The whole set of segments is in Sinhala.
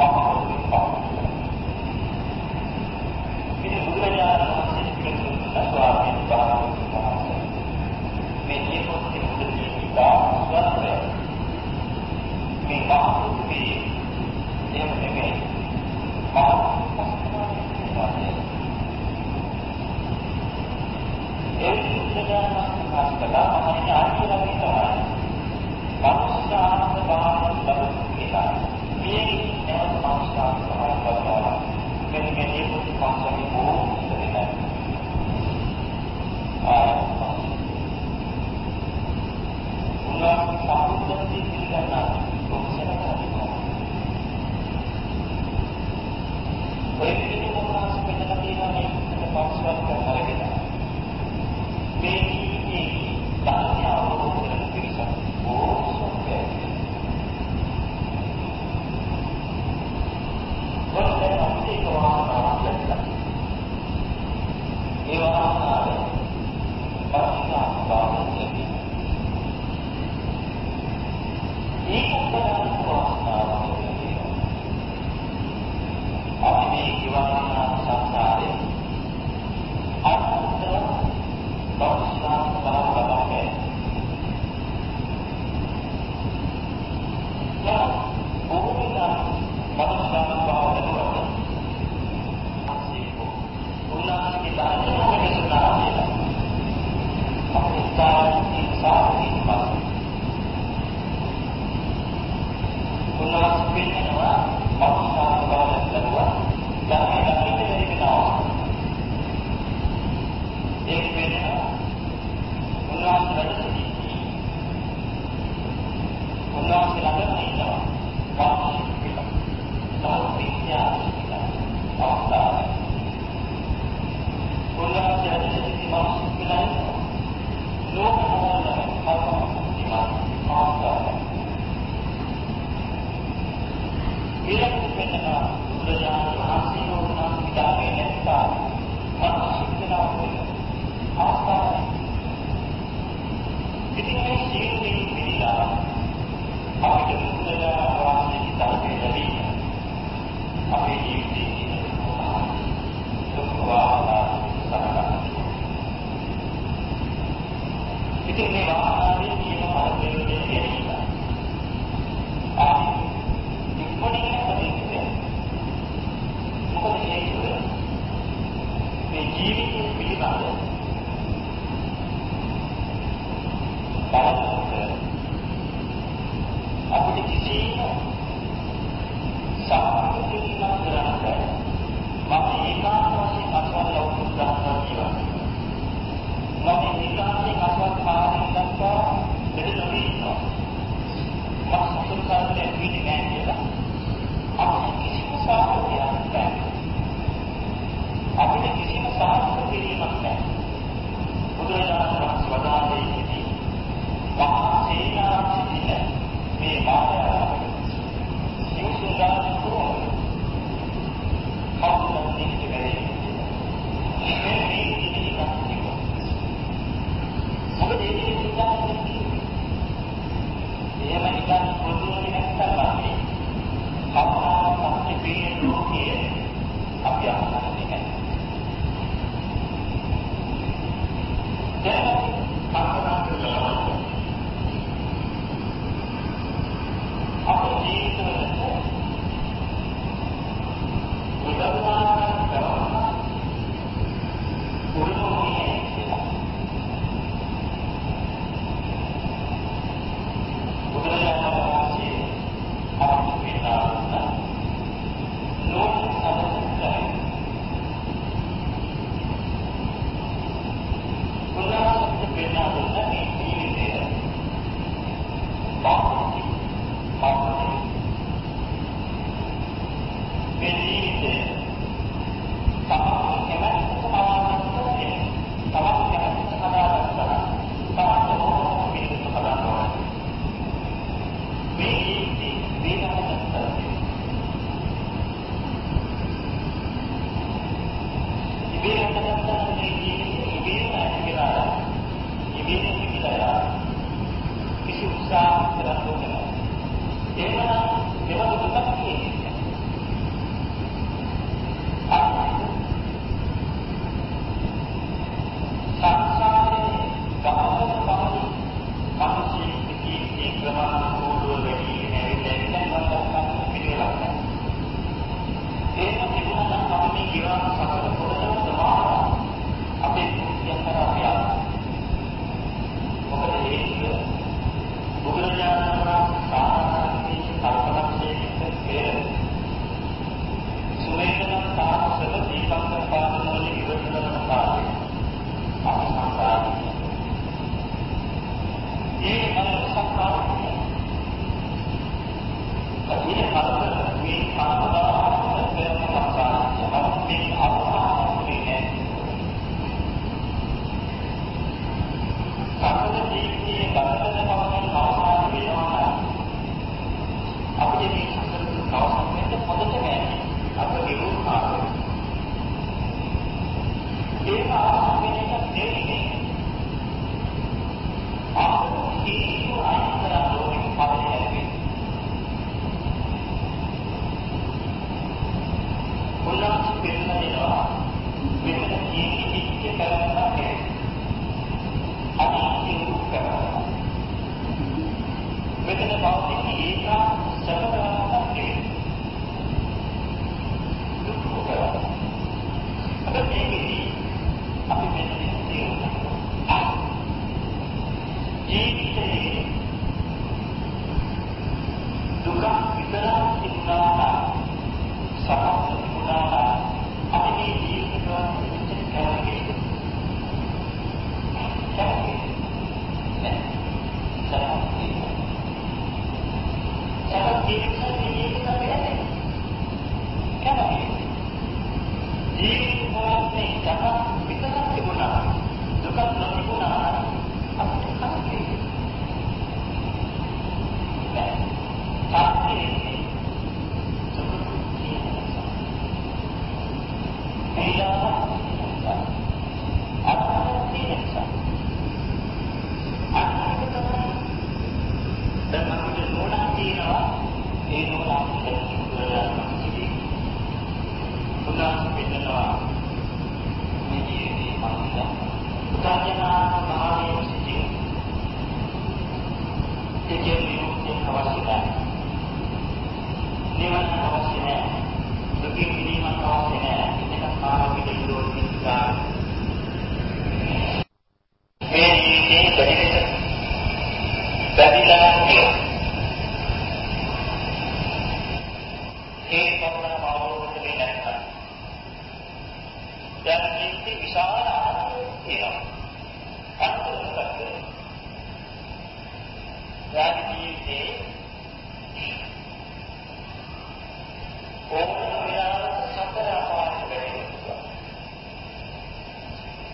පස්සේ මේ ජීවිතේ පිළිබඳ බලනකොට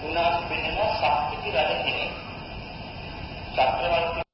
දැන් අපිට සතර ආපාරක ලැබෙන්නේ නැත්නම්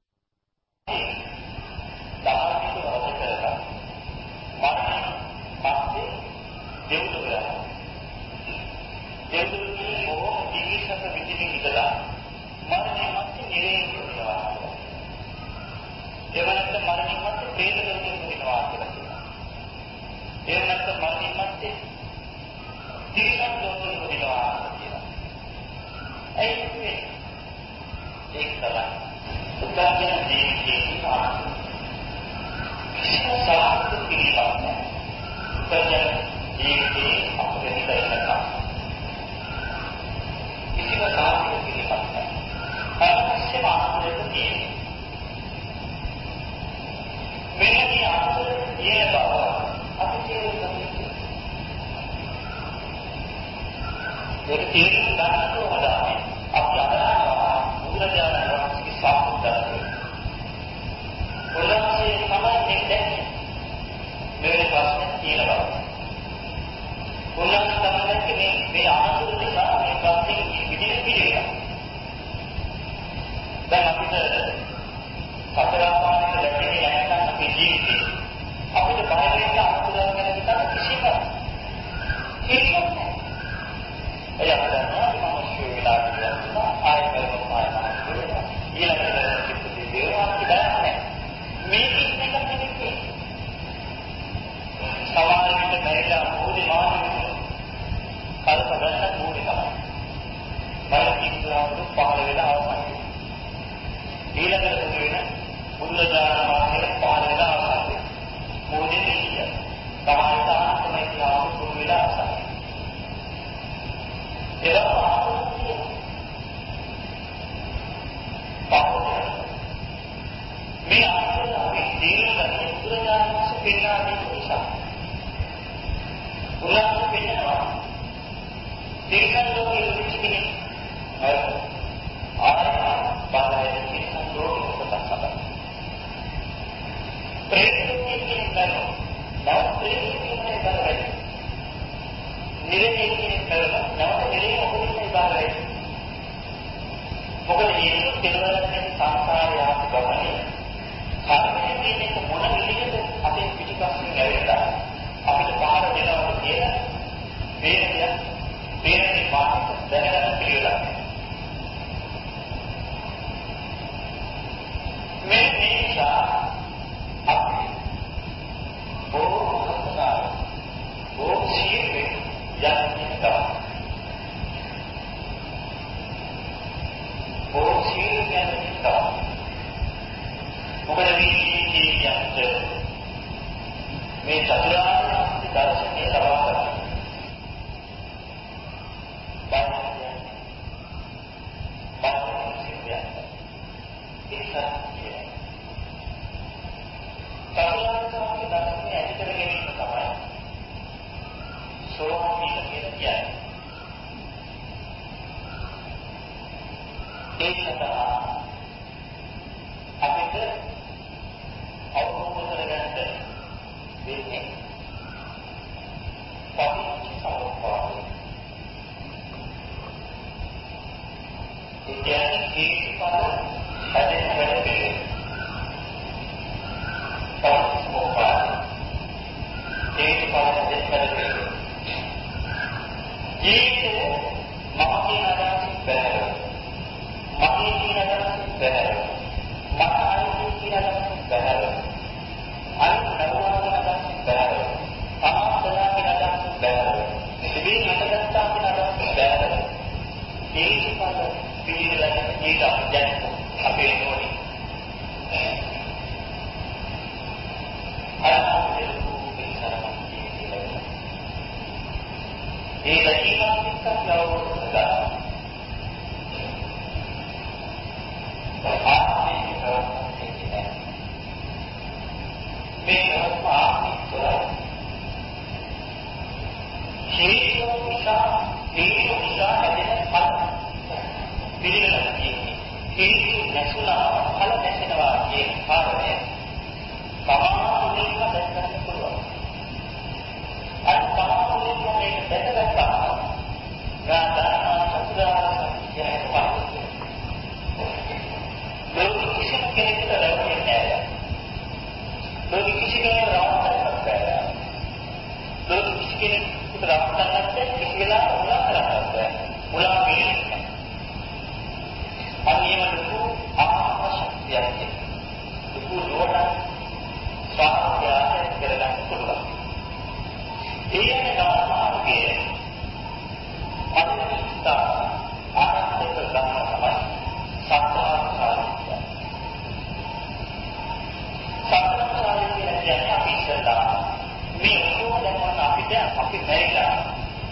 අපිට අපි බැරිලා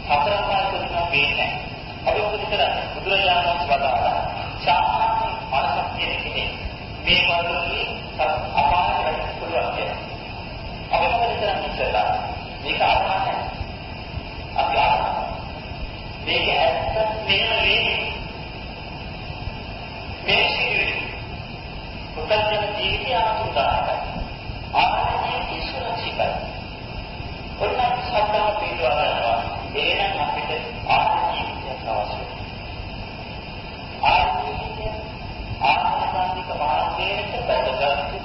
හතරපාර කරනවා පේන්නේ අපි මොකද කරන්නේ බුදුරජාණන් වහන්සේ වදාළා සාමාන්‍ය මනසක් කියන එකේ මේ වගේ අපාරට වැඩි පුළුවන් කියලා. අපි මොකද කරන්නේ ඉස්සෙල්ලා මේක අපාරයි. අපි අපාරයි. මේක ඇත්තට මෙහෙම නෙමෙයි. මේ සිදුවේ. පුතත් ජීවිතය අනුසාරයි. ආත්ම මාර්ගයට බැඳගත්තු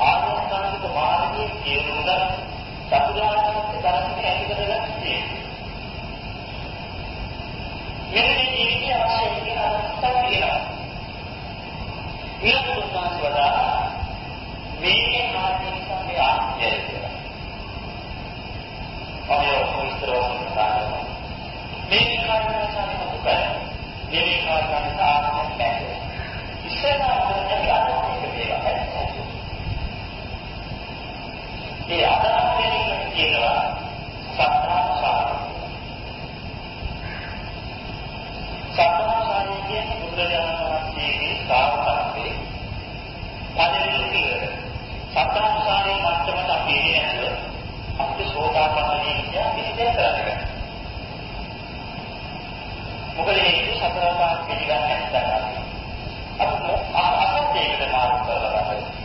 ආර්යසංගික මාර්ගයේ තේරුම ගන්න සතුටාත්මක ධර්මයේ ඇති කරගන්න තියෙනවා. මෙන්න මේ ජීවිතය අවශ්‍ය කියන අවස්ථාව කියලා. ඊළඟ කොටස වඩා මේ මාර්ගය නිසා මේ ආර්ය කියලා. අපි ඔක්කොම මේ කාරණා නිසා මොකද? මේ කාරණා නිසා ආත්මය බැහැ. ඉස්සෙල්ලා ඒ අදහස් දෙකක් කියනවා සත්‍යාසාරය. සත්‍යාසාරය කියන්නේ බුදුරජාණන් වහන්සේගේ සාර්ථකත්වයේ පළවෙනි පියවර. සත්‍යාසාරයේ මට්ටමට අපි එන්නේ නැතුව අපිට සෝතාපන්නයි කියන කිසිදෙයක් කරන්න බැහැ. මොකද මේ සතරපාක් පිළිගන්නේ නැත්නම් අපි අසත්‍යයකට මාරු කරලා ගන්නවා.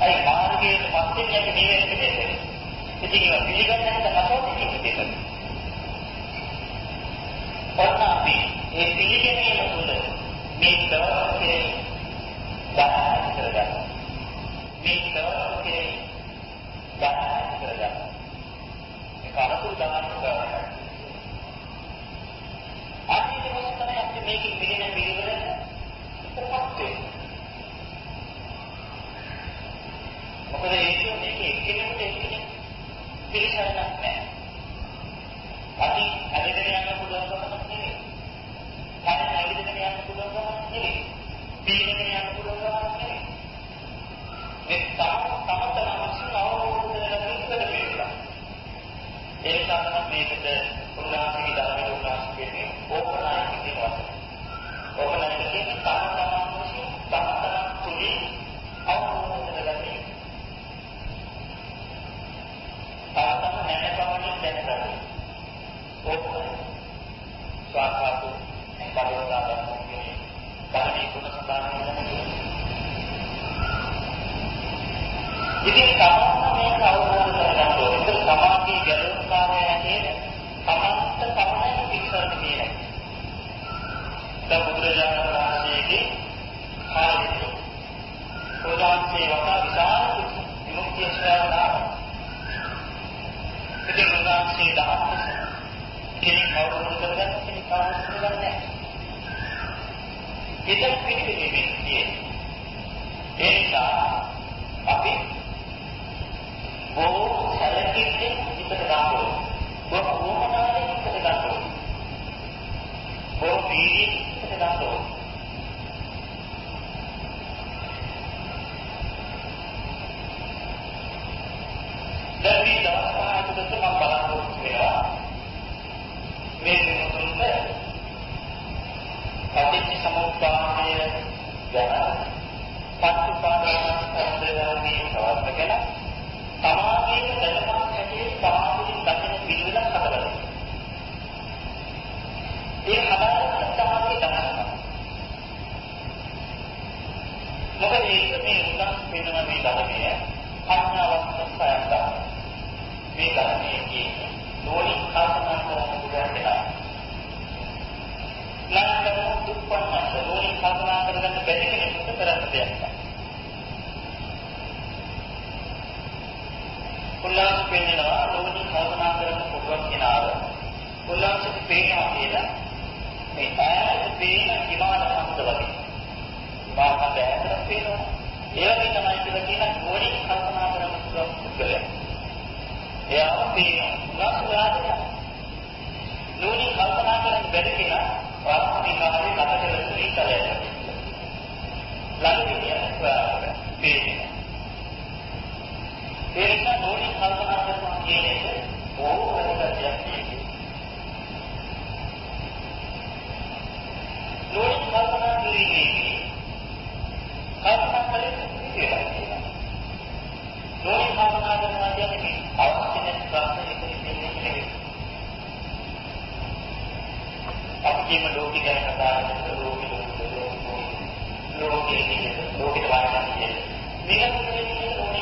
අයි මාර්ගයේ මැදින් යක නිවෙන්න දෙන්නේ. ඉතින් ඒක පිළිගන්නේ නැත්නම් අසත්‍යයකට දෙන්න. ඔන්න අපි මේ පිළිගැනීම තුළ මේ ලෝකේ දාන කරගන්න. මේ ලෝකේ දාන කරගන්න. ඒක අනුකූල දාන කරගන්න. අනිත් මොකද තමයි අපි මේකේ පිළිගෙන පිළිවෙල ඉස්සරහට වෙන්නේ. මොකද ඒක මේක එක්කෙනෙකුට එක්කෙනෙක් පිළිසරණක් නැහැ. අපි අදගෙන යන්න පුළුවන් කමක් නෙවෙයි. කන නැගිටගෙන යන්න පුළුවන් කමක් නෙවෙයි. පීනගෙන යන්න පුළුවන් කමක් නෙවෙයි. මේ තම තම තමන්සින් අවබෝධ කරගන්න ඉස්සර පිළිලා. ඒ නිසා තමයි මේකට උන්වහන්සේගේ ධර්මයේ උන්වහන්සේ කියන්නේ ඕපනායක කියන වචනේ. ඕපනායක කියන්නේ තම තමන් විසින් තම තමන්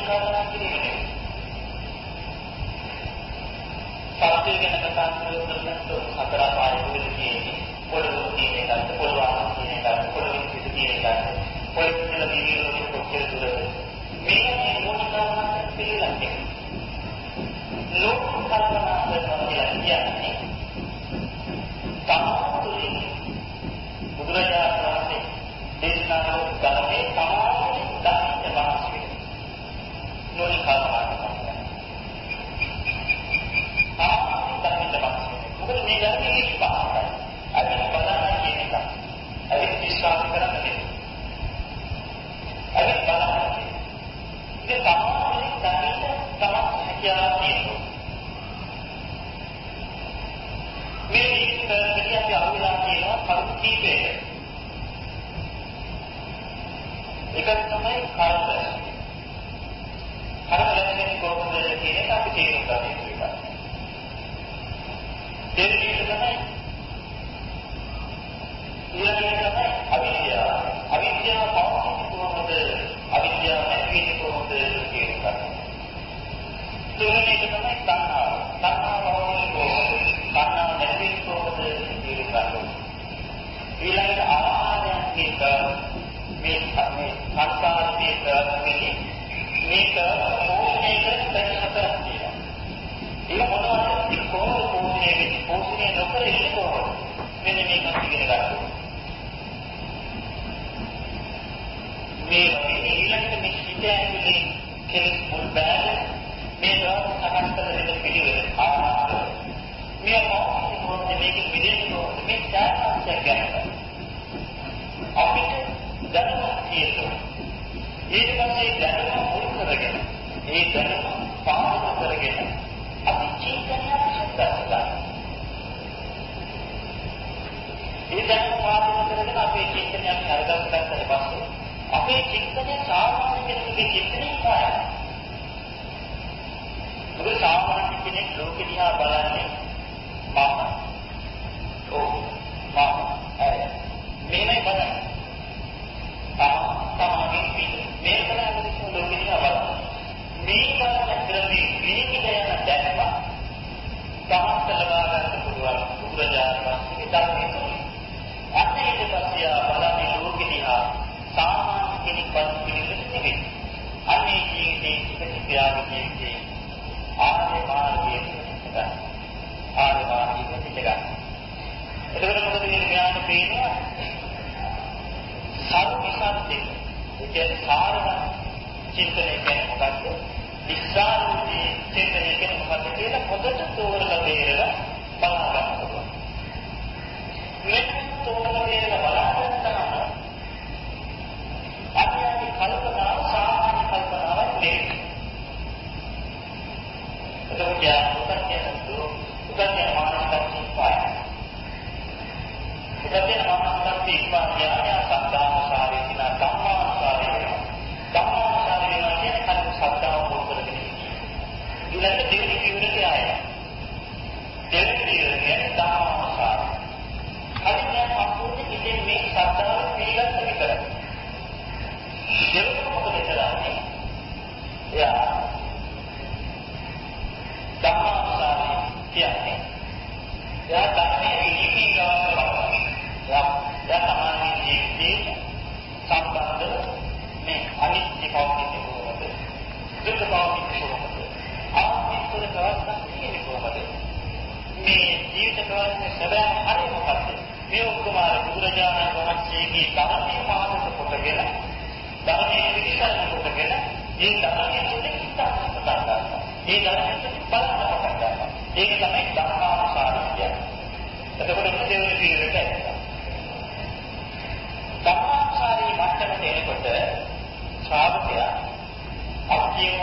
කල්පනා කිරීම සත්‍ය ගැන කතා කරනකොට හතර පාරේ කියන්නේ පොළොව කියන එකත් පොළොව ආන කියන එකත් පොළොවේ පිට කියන එකත් පොළොව වල දිවිවල කොච්චර දුරද මේක මේ මොනිකාවක් පිළිලන්නේ ලෝක කල්පනා කරනවා කියන්නේ තමතුලින් බුදුරජාණන් අවිද්‍යාව තියෙනවා. මේ ජීවිතයේදී අපි අහුවෙලා තියෙනවා කරුණු කීපයකට. එකක් තමයි කර්ම. කර්ම ලක්ෂණ කොහොමද කියන එක අපි තේරුම් ගන්න ඕනේ. දෙවෙනි එක තමයි ඊළඟට තමයි අවිද්‍යාව. අවිද්‍යාව පවතින කොහොමද? අවිද්‍යාව නැති වෙන්නේ කොහොමද කියන එක. තුන්වෙනි එක තමයි තණ්හාව. තණ්හාව පවතින කොහොමද? තණ්හාව නැති වෙන්නේ කොහොමද කියන එක. ඊළඟට ආහාරයන් කියන මේ මේ සංස්කාරයේ කරන්නේ මේක පෝෂණය කරන පැති හතරක් තියෙනවා. ඒක මොනවද? කොහොමද පෝෂණය වෙන්නේ? පෝෂණය නොකර ඉන්නේ කොහොමද? මෙන්න මේක ඉගෙන ගන්න. මේ ඊළඟට මේ හිත ඇතුලේ කෙලෙස් මුල් බෑද මේ දවස් සකස් කරන දෙන පිළිවෙල ආනාපාන මේ මොකක්ද මේක මිදෙන්න ඕනේ මේ සාර්ථකයක් ගන්න. අපිට දැනුමක් තියෙනවා. ඊට පස්සේ දැනුම මුල් කරගෙන ඒ දැනුම පාදක කරගෙන අපි චින්තනයක් හදලා ඒ දැනුම පාදක කරගෙන අපේ චින්තනයක් හරගන්න ගත්තට පස්සේ අපේ චින්තනය සාමාන්‍ය කෙනෙකුගේ චින්තනය කායයි. මොකද සාමාන්‍ය කෙනෙක් ලෝකෙ දිහා බලන්නේ මම ඕ මම ඇය මේමයි බලන්නේ. තමගේ පිට මේ කරන්නේ ලෝකෙ දිහා බලන්න. මේ බලන ක්‍රමේ මේකට යන දැක්ම තමන්ට ලබා ගන්න පුළුවන් බුදුරජාණන් වහන්සේගේ ධර්මයේ තුල. අන්න ඊට පස්සේ බලන්නේ ලෝකෙ දිහා සාමාන්‍ය කෙනෙක් වත් පිළිවෙල නෙවෙයි. අන්නේ ජීවිතේ ප්‍රතික්‍රියාව ජීවිතේ ආර්ය මාර්ගයේ ගන්න. ආර්ය මාර්ගයේ පිටගන්න. එතකොට මොකද මේ ඥාන පේනවා? සර්විසන්තේ. ඒ සාරවත් චින්තනය කියන්නේ මොකක්ද? විස්සාරූපී චින්තනය කියන්නේ මොකක්ද කියලා පොතට තෝරලා බේරලා බලා ගන්න ඕනේ. මේ තෝරලා බේරලා බලා ගන්නාම අපේ කල්පනාව සාමාන්‍ය එතකොට යා උත්තර කියනදු උත්තර කියන මානසික සිස්පාය. උත්තර කියන මානසික සිස්පාය යා සත්‍යානුසාරී කියන ධම්මානුසාරී වෙනවා. ධම්මානුසාරී වෙනවා කියන්නේ කලින් සත්‍යාව පොල් කරගෙන ඉන්නේ. ඊළඟ දෙවෙනි පියවරට ආය. දෙවෙනි පියවර කියන්නේ ධම්මානුසාරී. කලින් දැන් සම්පූර්ණ ඉතින් මේ සත්‍යාව පිළිගන්න විතරයි. දෙවෙනි මොකද කරන්නේ? එයා ධම්මානුසාරී කියන්නේ එයා ධර්මයේ ඉනිමේ ගාව බලනවා. එයා එයා තමයි ජීවිතේ සම්බන්ධ මේ අනිත්‍ය කවුරුද කොහොමද? දුක කවුරුද කොහොමද? ආත්මිකව කවස්නා කියන්නේ කොහොමද? මේ ජීවිත ප්‍රවාහයේ සැබෑම හරය මොකක්ද? මේ ඔක්කොම බුදුරජාණන් වහන්සේගේ ධර්මයේ පාදක කොටගෙන ධර්මයේ විශ්වාස කොටගෙන ඒ ධර්මයේ තුලින් හිතන්න පටන් ගන්නවා. ඒ ධර්මයෙන් බලන්න පටන් ගන්නවා. ඒක තමයි ධර්මානුසාරය කියන්නේ. එතකොට මුදේවල පිළිවෙලට එනවා. ධර්මානුසාරී මට්ටමට එනකොට ශ්‍රාවකයා අපියම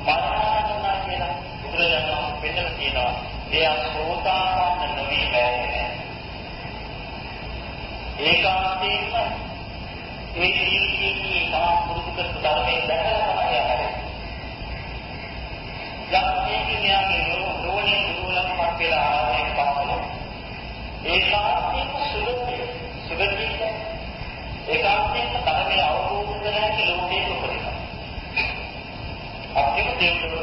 මරණාසන්න කියලා බුදුරජාණන් පෙන්නලා තියෙනවා. එයා සෝතාපන්න නොවි බැහැ. ඒකාන්තයෙන්ම ඒ ජීවිතයේ තමා පුරුදු කරපු ධර්මයේ දැකලා තමයි යන්නේ. යම් මේකේ නෝනේ දුරුලම් පස්සේ ආරේ පස්සල. ඒකාන්තයෙන්ම සුගතිය. සුගතිය ඒකාන්තයෙන්ම ධර්මයේ අවබෝධ කරගන්න ලෝකයේ උපදිනවා. අපිට දෙවිවරු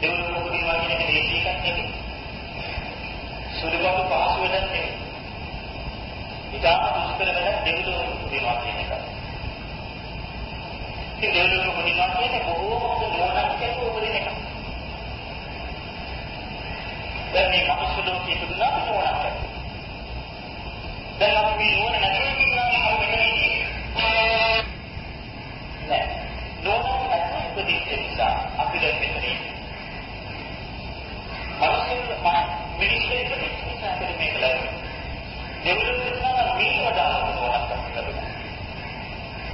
දෙවිවරු උපදිනවා කියන එක දේශී එකක් නෙවෙයි. සුදුබඩු පහසු වෙනත් නෙවෙයි. ඉතාම දුෂ්කර වෙන දෙවිවරු උපදිනවා කියන එක. ඉතින් දෙවිවරු උපදිනවා කියන්නේ බොහෝම නෝනක් කෙනෙකු උපදින එක. දැන් මේ මනුස්ස ලෝකයේ ඉපදුනා නෝනක් කෙනෙක්. දැන් අපි මේ නෝන නැතුව ඉන්නවා නම් මෙතන ඉන්නේ. නෑ. නෝනක් නැතුව ඉපදිච්ච නිසා අපිට මෙතන ඉන්නේ. මනුස්ස මිනිස්සු ඉපදිච්ච නිසා අපිට මේක ලැබෙනවා. දෙවියන් කරනවා මේ වඩා නෝනක් අපිට ලැබෙනවා.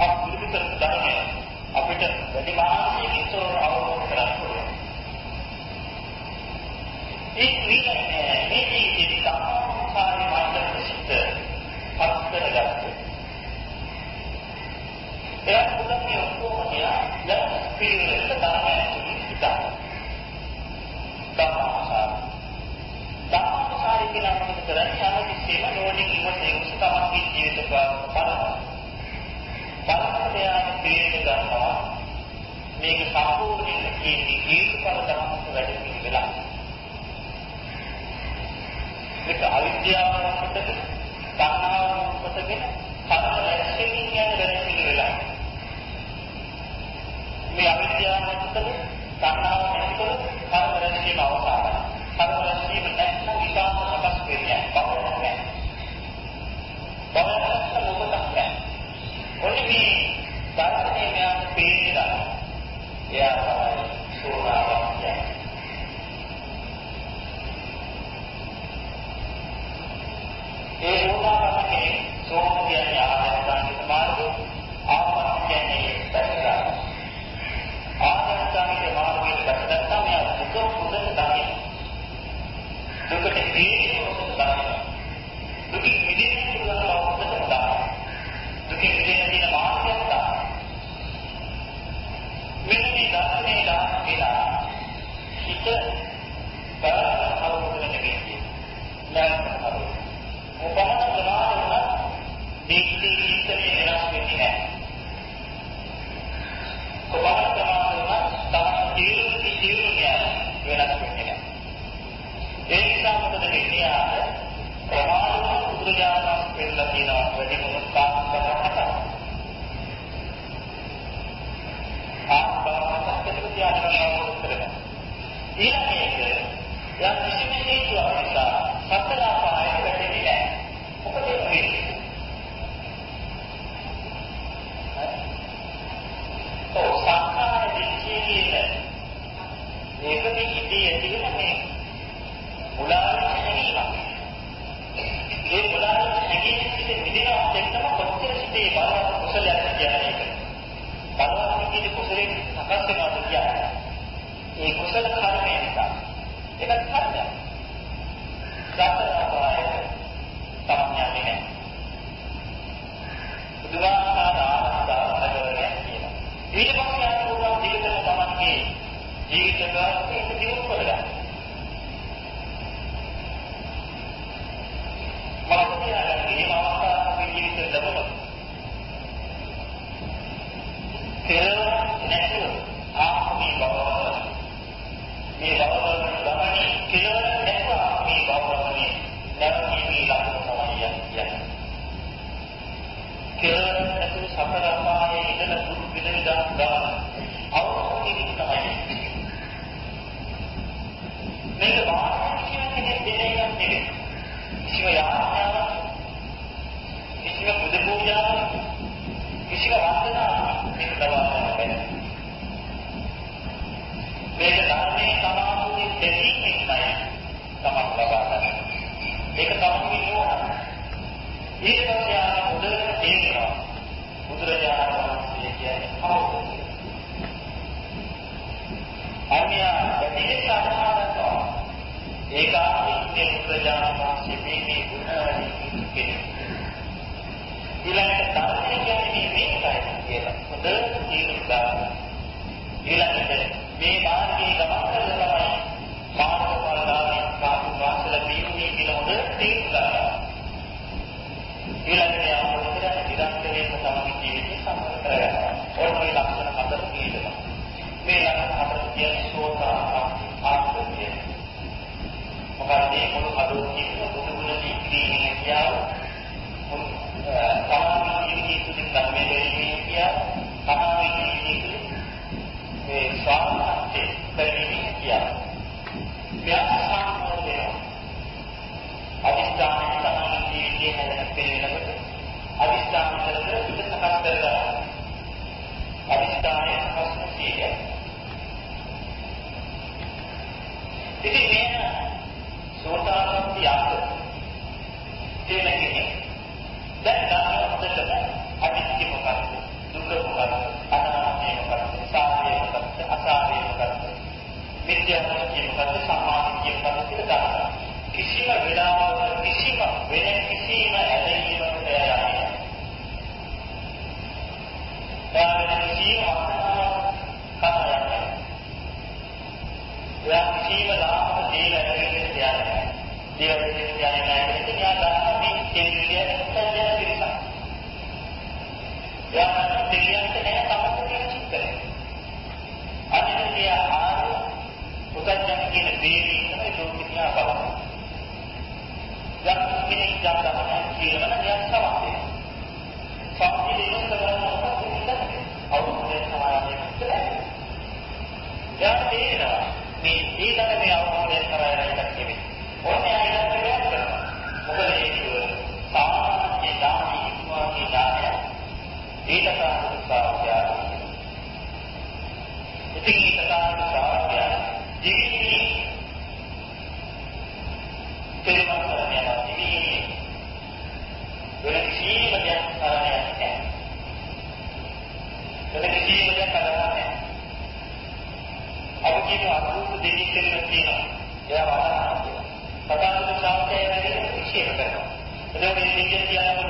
අපිට ධර්මය අපිට වැඩි මානසික ඉස්සර අවබෝධ කරගන්න ඕනේ. ඒ විනය මේ ජීවිතේ සම්පූර්ණ මාර්ගයට සිට පස් කරගත්තේ. එයා මුලින්ම ඔක්කොම තියා දැන් පිළිවෙලට දාන්න හිතා. ධම්මාසාර. ධම්මාසාරි කියලා මොකද කරන්නේ? හැමතිස්සෙම නෝනින් ඉවසේ උස තමන්ගේ ජීවිත බලනවා. බලනකොට එයාට තේරෙන්න ගන්නවා මේක සම්පූර්ණයෙන් කියන්නේ හේතුඵල ධර්මක වැඩ පිළිවෙලක්. මේක අවිද්‍යාව කොටගෙන, තණ්හාව කොටගෙන, කර්ම රැස්කෙමින් යන වැඩ පිළිවෙලක්. මේ අවිද්‍යාව කොටගෙන, තණ්හාව නැතිකොට කර්ම රැස්කීම අවසානයි. කර්ම රැස්කීම නැත්නම් විපාක සකස් වෙන්නේ නැහැ. බව නැහැ. බව නැත්නම් මොකක්ද නැහැ. ඔන්න මේ ධර්මයේ ඥාන පේනවා. එයා තමයි සෝනාවන්තය. ඒ බුදුරජාණන් වහන්සේ කියලා තියෙනවා වැඩි මොකක් කරකට. ආත්මවත්කම තියාගෙන කරගන්න. ඊළඟට යම් කිසිම හේතුවක් නිසා සතර ආපායට වැටෙන්නේ නැහැ. මොකද ඒ වෙන්නේ? ඔව් සංඛාර දිච්චේ ඒකදී ඉදී ඇතිවෙන මේ මුලාවේ ඒ කුසල කර්මය නිසා. ඒක හරිද? සතරපාය සම්ඥානේ නැහැ. බුදුආකාර ඊට පස්සේ ආන උදේට තේරෙනවා. බුදුරජාණන් වහන්සේ කියන්නේ අවබෝධය. අන්‍ය වැඩි සාධාරණව ඒකාන්තයේ බුදුරජාණන් වහන්සේ මේ මේ ගුණ කෙනෙක්. ඊළඟට ධර්මය කියන්නේ මේකයි කියලා. හොඳට තේරුම් ගන්න. ඊළඟට මේ මාර්ගයේ ගමන් කරලා තමයි මාර්ගඵලදායක කාර්ය වාසල වීමේ කියලා හොඳට තේරුම් ගන්න. ඊළඟට ආපෝතර නිරන්තරයෙන්ම තමයි ජීවිතය සම්පූර්ණ කරගන්නවා. ඔන්න ඔය ලක්ෂණ හතර තියෙනවා. මේ ලක්ෂණ හතර කියන්නේ සෝතා ආත්මය. මොකද මේ මුළු අදෝකික බුදු ගුණ දීක්‍රීමේ කියාව සමාධි ජීවිතය තුළින් ධර්මයේ දෙන්නේ කියා සමාධි ජීවිතය මේ ස්වාමීත්වයේ දේව විද්‍යාලේ නායකයෙක් එයා ගන්න මේ දෙවියන් සැලෙන පිරිසක්. එයා දෙවියන්ට නෑ තමන්ට තියෙන චින්තනය. අනිත්‍ය ආර පුතඥ කියන දේවී තමයි ලෝකිතා බලන. යම් කෙනෙක් ජාතකයක් කියනවා නම් එයා සමහරයි. සම්පූර්ණ කරනවා නම් අවුරුද්දේ සමාජයේ ඉස්සරහ. එයා තේරෙනවා මේ දීගණ මේ අවබෝධය කරගෙන ඉන්න කෙනෙක්. ඕනෑ සාක්ෂාත් ඉතින් මේ කතාවට සාක්ෂිය ජීවිතේ පිළිවන් කරගෙන යනවා ජීවිතේ වෙන කිසිම දෙයක් කරන්නේ නැහැ වෙන කිසිම දෙයක් කරන්නේ නැහැ අපි කියන අරුත් දෙකක් කියලා කියනවා එයා වදනවා කතාවට සාක්ෂිය වෙන විශේෂ කරනවා එතකොට මේ දෙකෙන් කියනවා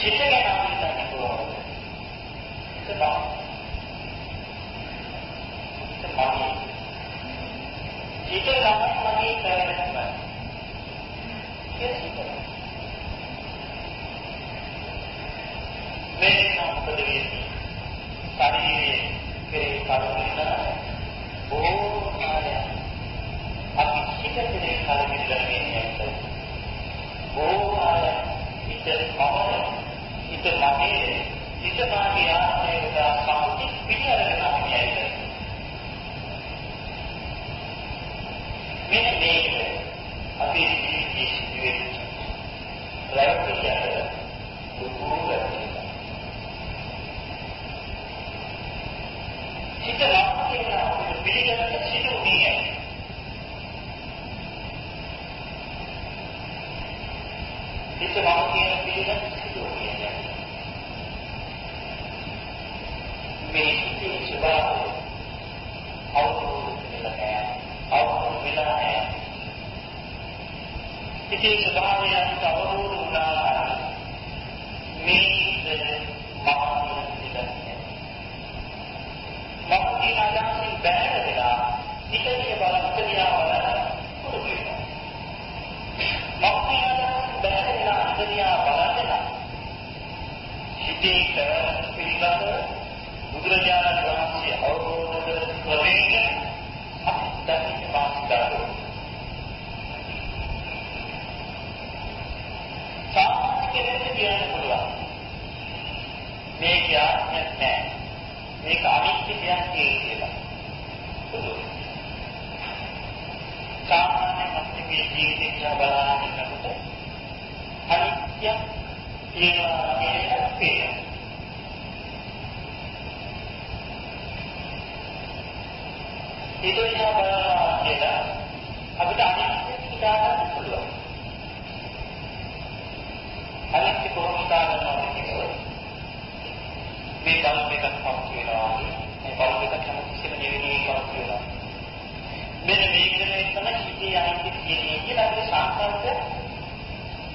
චිත්ත ගැන අපි හිතන්නේ කොහොමද? ඒක තමයි මගේ. ඒක තමයි මගේ කරන්නේ. ඒක මේ සම්පදේ ශරීරයේ කෙරේ කරුණා බොහෝ කාලය අපි සිතේ කලින් කරන්නේ බොහෝ කාලය හිත මම හිත මගේ හිත මාගේ ආශ්‍රයයට සම්පූර්ණ පිළිඅරගෙන අපි ඇවිල්ලා මෙන්න මේක අපේ ජීවිතයේ සිදුවෙන ලෞකිකයට දුරුවෙන්න. හිත ලෞකිකයට අපිට පිළිගන්න සිදුුනේ. හිත ලෞකිකයට පිළිගන්න සිදුුනේ. මේ හිතේ ස්වභාවය දිහා බලන කෙනෙකුට අනිත්‍ය තියෙනවා කියන එක පේනවා ඒක දිහා බලනවා කියලා අපිට අනිත්‍ය හිතා ගන්න පුළුවන්. අනිත්‍ය කොහොමද හිතා ගන්නවද කියනකොට මේ බල්බ් එකක් පත් වෙනවා මේ බල්බ් එක කැමතිසම නෙවෙයි පත් වෙනවා. මෙන්න මේක තමයි හිතේ අනිත්‍ය කියන්නේ කියලා අපිට සාකච්ඡා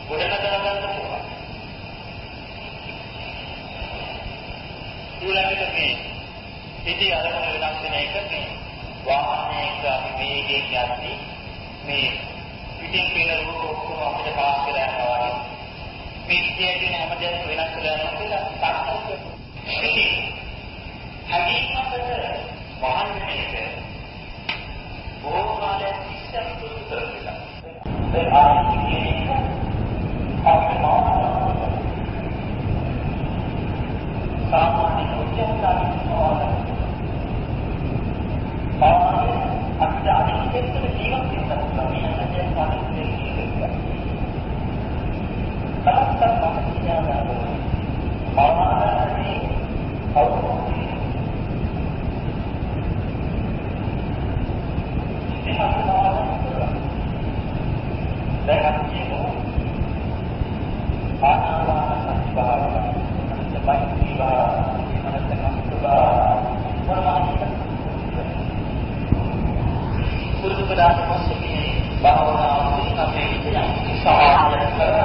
ගොඩනගා ගන්න පුළුවන්. ඊළඟට මේ හිතේ අරමුණ වෙනස් වෙන එක මේ වාහනයක අපි වේගයෙන් යද්දී මේ පිටින් පේන රූප ඔක්කොම අපිට පාස් වෙලා යනවා වගේ. මේ ඉතියේ තියෙන හැම දෙයක්ම වෙනස් වෙලා යනවා කියලා සාකච්ඡා හදීමකට වහන් මේක බොහෝ කාලයක් ඉස්සර පුරුදු කරලා. ඒ ආරම්භ කියන එක අපේ මානසික සාමාන්‍ය උද්‍යමතාවය භාවනාවේ අපිට අනිත්‍යත්වයට ජීවත් වෙන්න පුළුවන්. මේ හැමදේම පාඩකේ ජීවිතය. තාත්තත් මම කියනවා භාවනාවේ අවබෝධය. ඉතින් අපි භාවනා කරලා දැන් අපි කියමු ආනාපාන සති භාවනාව. සම්පූර්ණ භාවනාව. මනස කම්පවා වරමානික පුරුදු කරාට පස්සේ මේ භාවනාවකින් අපේ හිතේ සමාධිය කරගන්නවා. අනිත්‍ය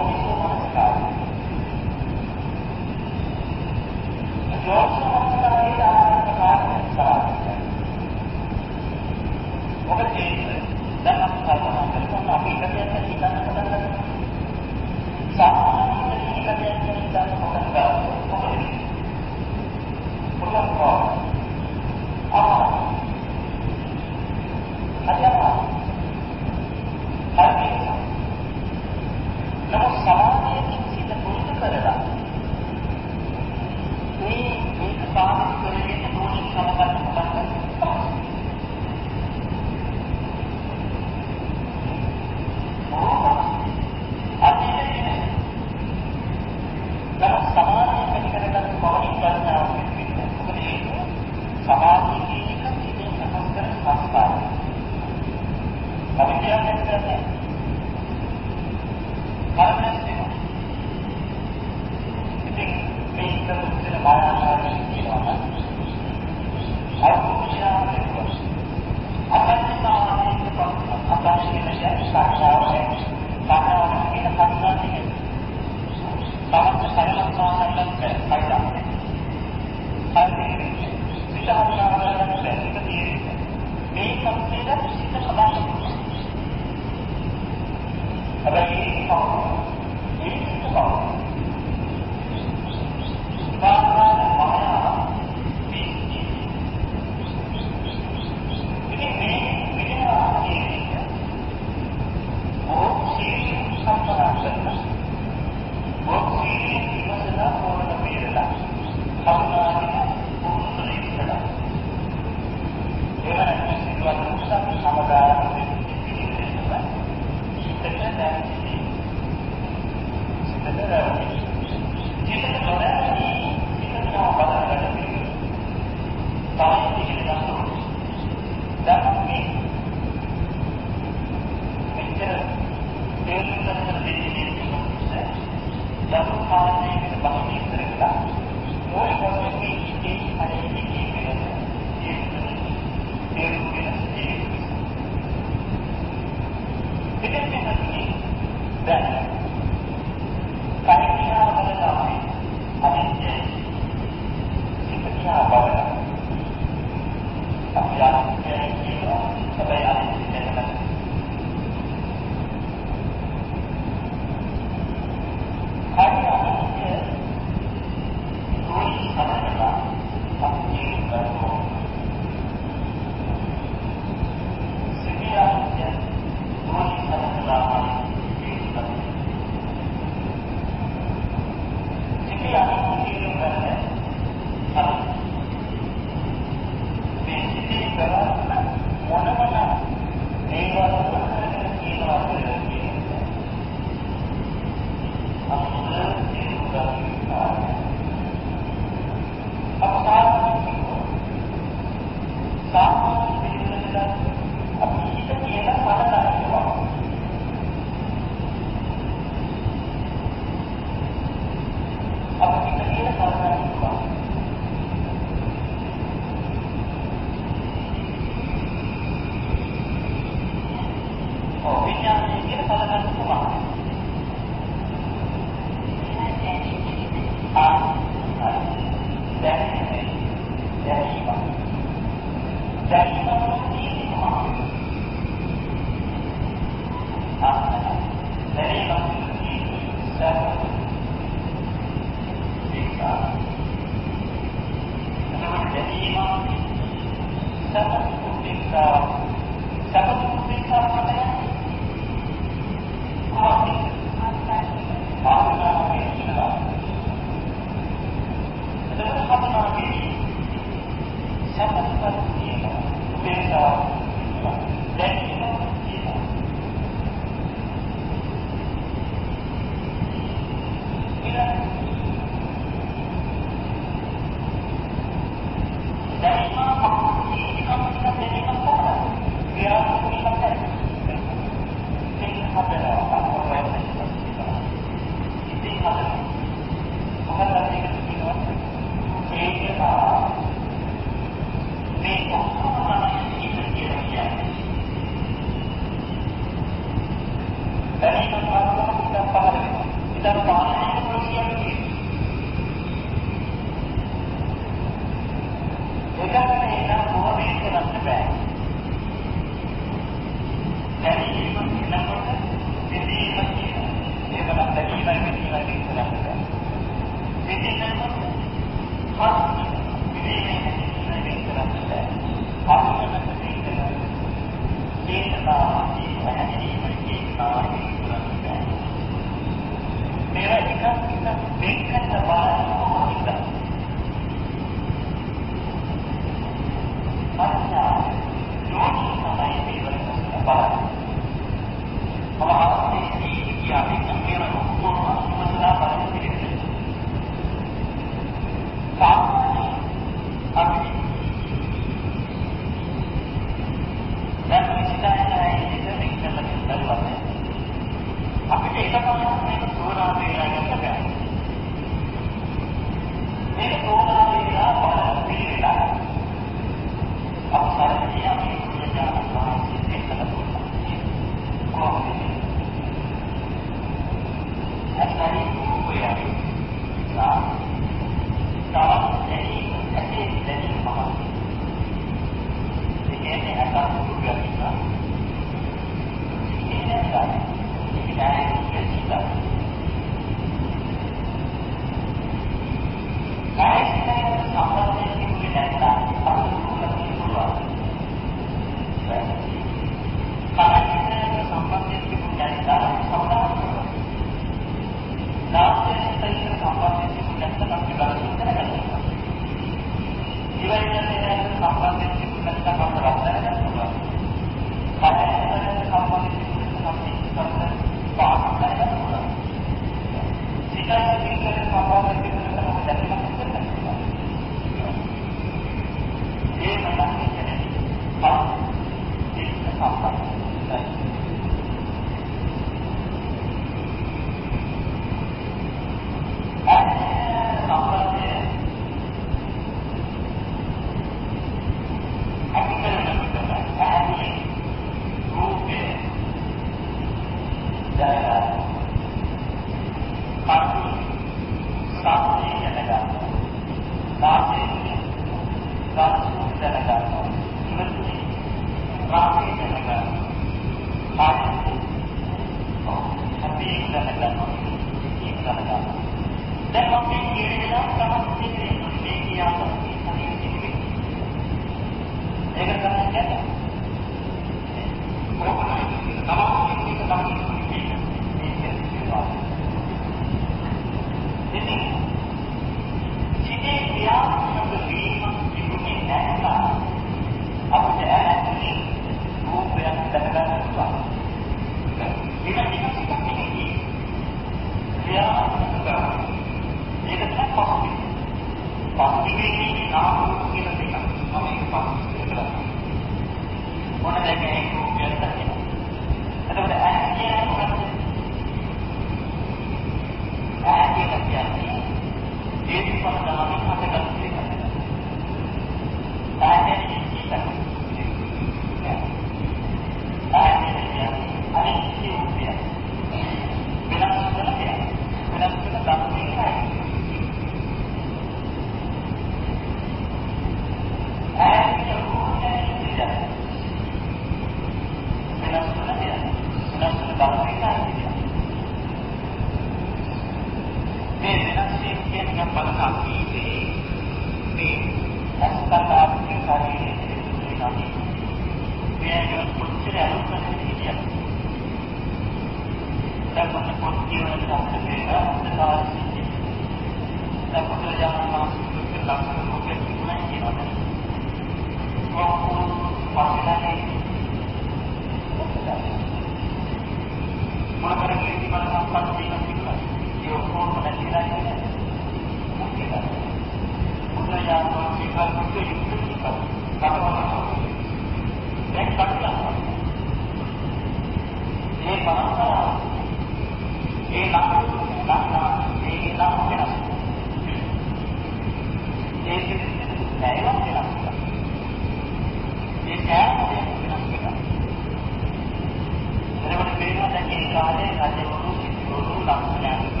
ada menuju seluruh lampu yang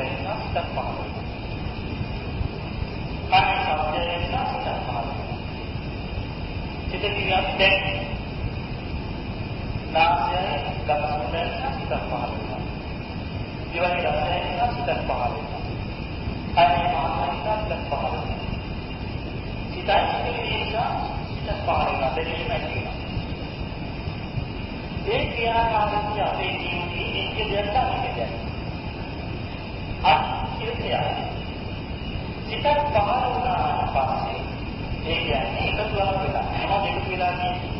නිසා සිතක් පහළ වෙනවා. කර්ම ශබ්දය නිසා සිතක් පහළ වෙනවා. සිත කියත් දැන් නාසය ගඳ සුවඳ නිසා සිතක් පහළ වෙනවා. දිවයි රසය නිසා සිතක් පහළ වෙනවා. කර්ම මානසික නිසා සිතක් පහළ වෙනවා. සිතයි සිතේ නිසා සිතක් පහළ වෙනවා. දැනීම ඇති වෙනවා. ඒ ක්‍රියාකාරීත්වය අපේ ජීවිතයේ නිත්‍ය දෙයක් තමයි කියන්නේ. අනිත්‍යය. සිතක් පහළ වුණාට පස්සේ ඒ කියන්නේ එකතුවක් වෙලා මොනවද එකතු වෙලා තියෙන්නේ?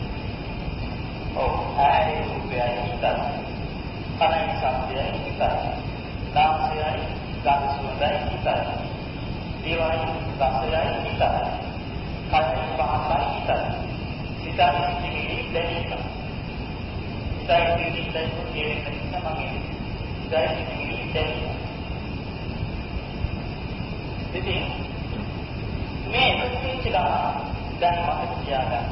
ඔව් ආයේ රූපයයි හිතයි. කනයි ශබ්දයයි හිතයි. නාසයයි ගඳ සුවඳයි හිතයි. දිවයි රසයයි හිතයි. කනයි පහසයි හිතයි. සිතයි සිතිවිලි දැනීම. සිතයි සිතිවිලි දැනීම කියන්නේ තමයි. සිතයි සිතිවිලි දැනීම. ඉතින් මේ එකතු වෙච්ච ගමන දැන් මට කියාගන්න.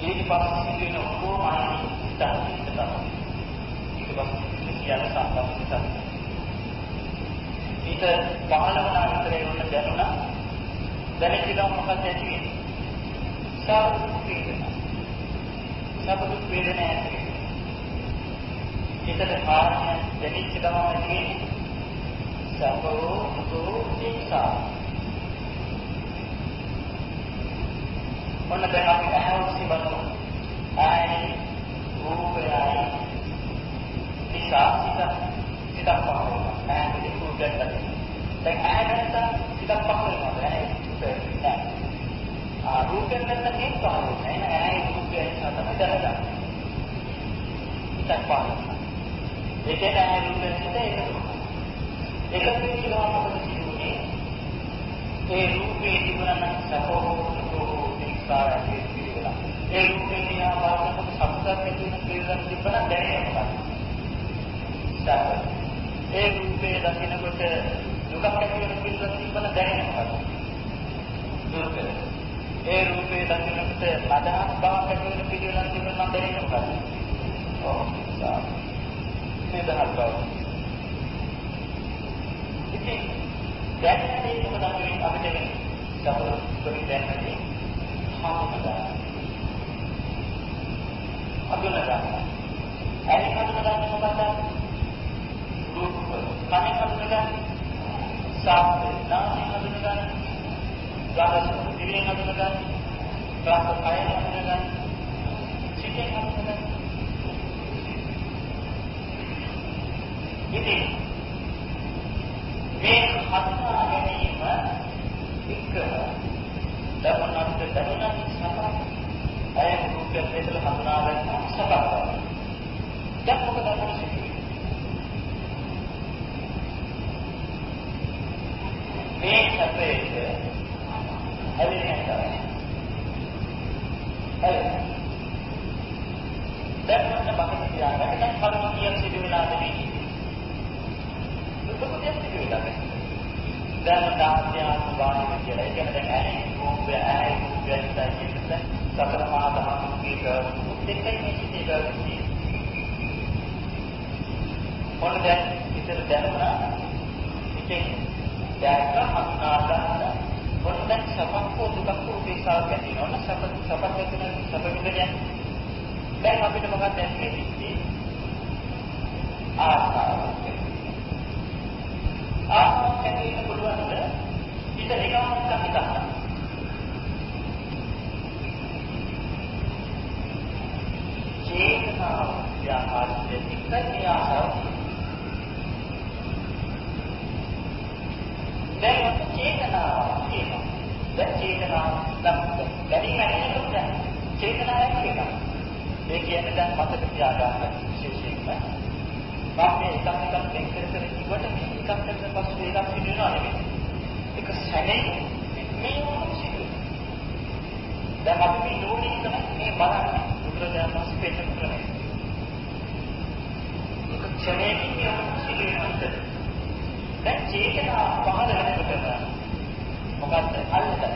ඊට පස්සේ කියන ඔක්කොම අනිත් සිතන්නේ තමයි. ඊට පස්සේ කියන සම්බන්ධ සිතන. ඊට පහළවන අතරේ වුණ දැනුණා. දැනෙච්ච ගමන් මොකක්ද ඇති වෙන්නේ? සාපෘත් වේදනා. සාපෘත් වේදනා ඇති වෙන්නේ. ඊට කාරණා දැනෙච්ච ගමන් ඇති වෙන්නේ සැපෝ දුකෝ ඉක්සා ඔන්න දැන් අපි ඇහවුසි බලමු ආයි රූපයයි නිසා සිත සිතක් පහළ වෙනවා ඇහැට රූපයක් දැක්කම දැන් ඇහැ නැත්තම් සිතක් පහළ වෙනවා ඇහැ නෑ ආ රූපයක් නැත්තම් ඒක පහළ වෙන්නේ නෑ ඇහැ රූපය නිසා තමයි දැනගන්නේ සිතක් පහළ වෙනවා ඒකේ ඇහැ රූපය නිසා ඒක එකතු වෙනවා මොකද කියන්නේ? ඒ රූපේ තිබුණා නම් සකෝහෝ නිස්සාරයේ පිළිවෙලා. ඒ රූපේ දිහා බලනකොට සම්පූර්ණ වෙන පිළිවෙලක් තිබුණා දැනෙනවා. ඒ රූපේ දකිනකොට දුකක් ඇති වෙන පිළිවෙලක් තිබුණා දැනෙනවා. දුක. ඒ රූපේ දකිනකොට අදහස් බවක් ඇති වෙන පිළිවෙලක් තිබුණා දැනෙනවා. ඔව්. මේ දහස් බව. ඉන්නේ. දැන් මේක තමයි අපිට වෙන්නේ. සමහර සුරි දැන් නැති හඳුනගන්න. හඳුනගන්න. ඇයි හඳුනගන්න මොකද? රූප. කනේ හඳුනගන්න. ශබ්ද. නාමයේ හඳුනගන්න. ගාස දිවේ හඳුනගන්න. රස කය හඳුනගන්න. සිතේ හඳුනගන්න. ඉතින් මේ හඳුනා ගැනීම එක දමනන්ත දමනන් සපක් අය රූපයෙන් දෙතල හඳුනා ගන්න සපක්. දැන් මොකද අපිට සිදුවේ? මේ සැපේට හැදෙන්නේ නැහැ. හැදෙන්නේ. දැන් මොන බකට තියාගන්න දැන් කර්ම කියන සිදු වෙලාද මේ. දුක දෙයක් සිදු වෙලා නැහැ. දැන් දාත්‍යාන බාහිර කියලා. ඒ කියන්නේ දැන් ඇහැ රූපය ඇහැ රූපය කියන සතර මහා ධර්මයේ කරුණු දෙකයි මේ සිද්ධ කරන්නේ. මොන දැන් විතර දැනුණා ඉතින් දැක්ක හඳුනා ගන්න මොන දැන් සපක් හෝ දුකක් හෝ උපේක්ෂාවක් ඇති වෙනවා සප සපක් වෙන සප විඳින්නේ දැන් අපිට මොකක්ද දැනෙන්නේ ඉන්නේ ආසාවක් ආසාවක් ඇතිවෙන්න පුළුවන්ද හිත නිකම්ම හිතන්න චේතනාව ව්‍යාපාරයෙන් ඉන්නේ ආසාව දැන් අපේ චේතනාව තියෙනවා. දැන් චේතනාව නම් වැඩි නැතිනම් දැන් චේතනාවක් කියනවා. ඒ කියන්නේ දැන් මතක තියාගන්න විශේෂයෙන්ම මම මේ එකක් එකක් වෙන් කර කර ඉවට මේ එකක් කරන පස්සේ එකක් පිළිවෙනවා නෙමෙයි. ඒක සැනේ මේ මොකද සිදුවේ. දැන් අපි මේ නෝනේ තමයි මේ බලන්නේ බුදුරජාණන් වහන්සේ පෙන්නන ක්‍රමය. ඒක ක්ෂණයකින් මේ මොකද සිදුවෙන්නේ දැන් චේතනාව පහළ වෙනකොට මොකද්ද අල්ලතන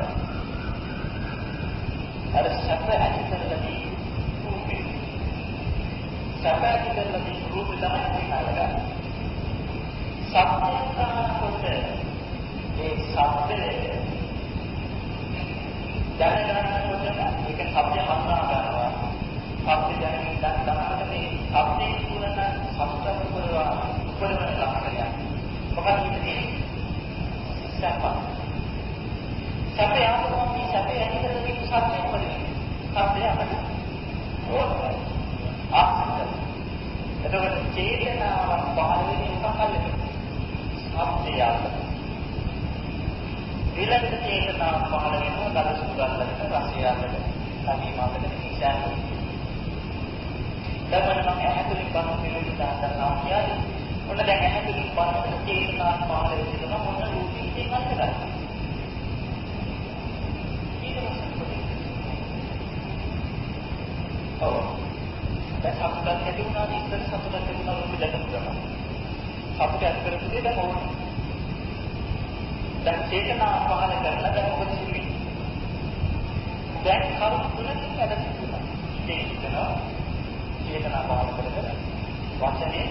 අර සැප ඇති කරගනි රූපේ සැප ඇති කරගනි රූපේ තමයි අල්ලගන්න සත්‍යතාවට ඒ සත්‍යය දැනගන්නකොට ඒක සත්‍ය හඳුනා ගන්නවා සත්‍ය දැනගෙන ගන්නකොට මේ සත්‍යයේ තුලන සත්‍ය පුරවා උපරවන ලක්ෂණයක් මොකක්ද කියන්නේ? සැප. සැපේ ආපුවම මේ සැපේ ඇති කරගෙන ඉන්න සත්‍යය මොකද වෙන්නේ? සත්‍යය අපිට ඕනයි. ආස්ත. එතකොට චේතනාවක් පහළ වෙන්නේ මොකක්ද? සත්‍යය අපිට. ඊළඟට චේතනාවක් පහළ වෙනවා ගල සුගන්ධකට රසය අපිට. සමීම අපිට නිසාන. දැන් මම ඇතුලින් බලන පිළිවෙල දාන්න කියන්නේ ඔන්න දැන් ඇහැතුලින් බලනකොට චේතනාවක් පහළ වෙනවා මොන රූපී දෙකක්ද ගන්න. ඔව්. දැන් සතුටක් ඇති වුණාද ඉස්සර සතුටක් ඇති වුණා රූපේ දැකපු ගමන්. සතුට ඇති කරපු දේ දැන් ඕන. දැන් චේතනාව පහළ කරලා දැන් මොකද සිදුවේ? දැන් කරුණු තුනකින් වැඩ සිදුනවා. චේතනාව චේතනාව පහළ කරගෙන වචනේ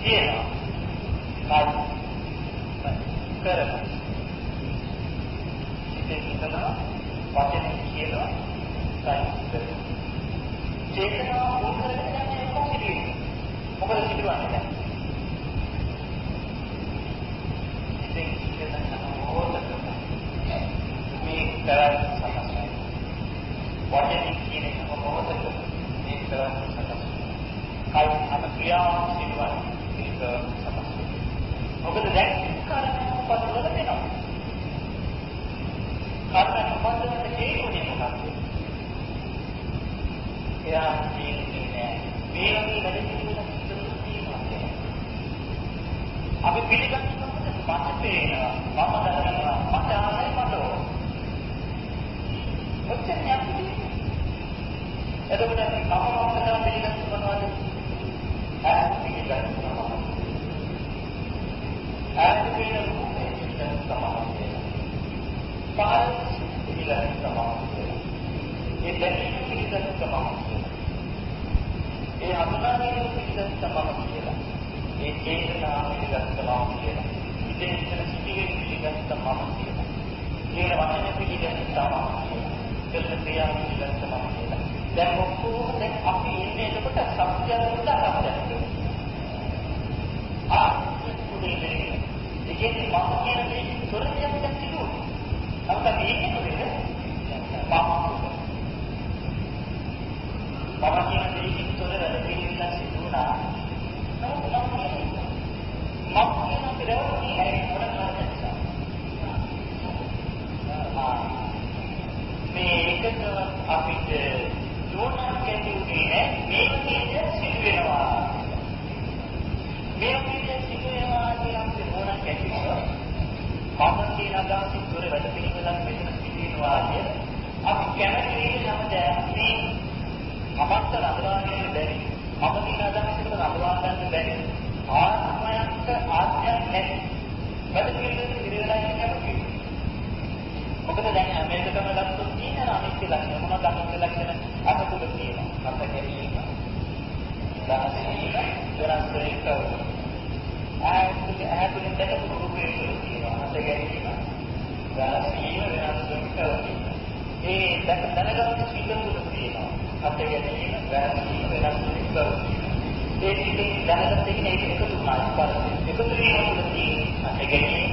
කියනවා. කායි කරන. සිතේ හිතනවා වචනේ කියනවා කායි කරන. චේතනාව මුල් කරගෙන යන්නේ මොකද සිදුවෙන්නේ? මොකද සිදුවන්නේ දැන්? ඉතින් චේතනාව ඕනද මේ කරන් සකස් වචනේ කියන එක මොකද මේ කරන් සකස් කයි අත ක්‍රියාවක් සිදුවන්නේ සකස් මොකද දැන් කාරණා පදවල වෙනවා. කාරණා පදවල හේතුනේ මොකක්ද? එයා කියන්නේ මේ වගේ වැඩ පිළිවෙලක් තියෙනවා. අපි පිළිගන්නකොට මට පේනවා මම දන්නවා මට ආසයි මට ඕන. ඔච්චරයි අපි එතකොට අපි කවම මොකද පිළිගන්න මොනවද? ඈ පිළිගන්නවා. ඈත පේන රූපේ පිළිගන්න තමයි. පාර පිළිගන්න තමයි. ඒ දැකීම පිළිගන්න තමයි. ඒ හඳුනා ගැනීම පිළිගන්න තමයි කියලා. ඒ චේතනා පිළිගන්න තමයි කියලා. ඉතින් ඉතන සිටිවිලි පිළිගන්න තමයි කියලා. කියන වචන පිළිගන්න තමයි කියලා. කරන ක්‍රියා පිළිගන්න තමයි කියලා. දැන් ඔක්කොම දැන් අපි ඉන්නේ එතකොට සත්‍යය උදාහරණයක්. ආ කුඩේ ඒ කියන්නේ මම කියන දේ තොර දෙයක් දැන් සිදුවුනේ. නමුත් අපි ඒකේ මොකද? මම මම කියන දේ තොර වැඩ පිළිවිලා සිදුවුණා. නමුත් මම කියන්නේ මම කියන පෙරවදී ඇයි මොකද කරන්නේ? මේකට අපිට නෝනක් ඇතිුනේ මේ විදිහට සිදු වෙනවා. මේ විදිහට සිදු වෙනවා කියලා අපිට නෝනක් ඇතිවෙනවා. මම කියන අදහසින් තොර වැඩ පිළිවෙලක් මෙතන සිදු වෙනවා කිය. අපි කැමති විදිහට නම් දැන්නේ අපත්ත රඳවාගෙන බැරි. මම කියන අදහසකට රඳවා ගන්න බැරි. ආත්මයන්ට ආත්මයක් නැති. වැඩ පිළිවෙලට ඉරලා ඉන්න කැමති. මොකද දැන් හැම එකකම ලක්ෂණ තියෙන අනිත්‍ය ලක්ෂණ මොනවද අනිත්‍ය ලක්ෂණ අසතුට තියෙනවා. අත ගැනීම, දාසීම, වෙනස් වෙනක. ආයතන ආයතන දෙකම රූපේ තියෙනවා. අත ගැනීම, දාසීම වෙනස් වෙනක. ඒ දැක දැනගන්න පිළිතුරු තියෙනවා. අත ගැනීම, දාසීම වෙනස් වෙනක. ඒ ටිකෙන් දැනගත්ත එක ඒක එකතු වුණා. එකතු වීම තුළ තියෙන අත ගැනීම,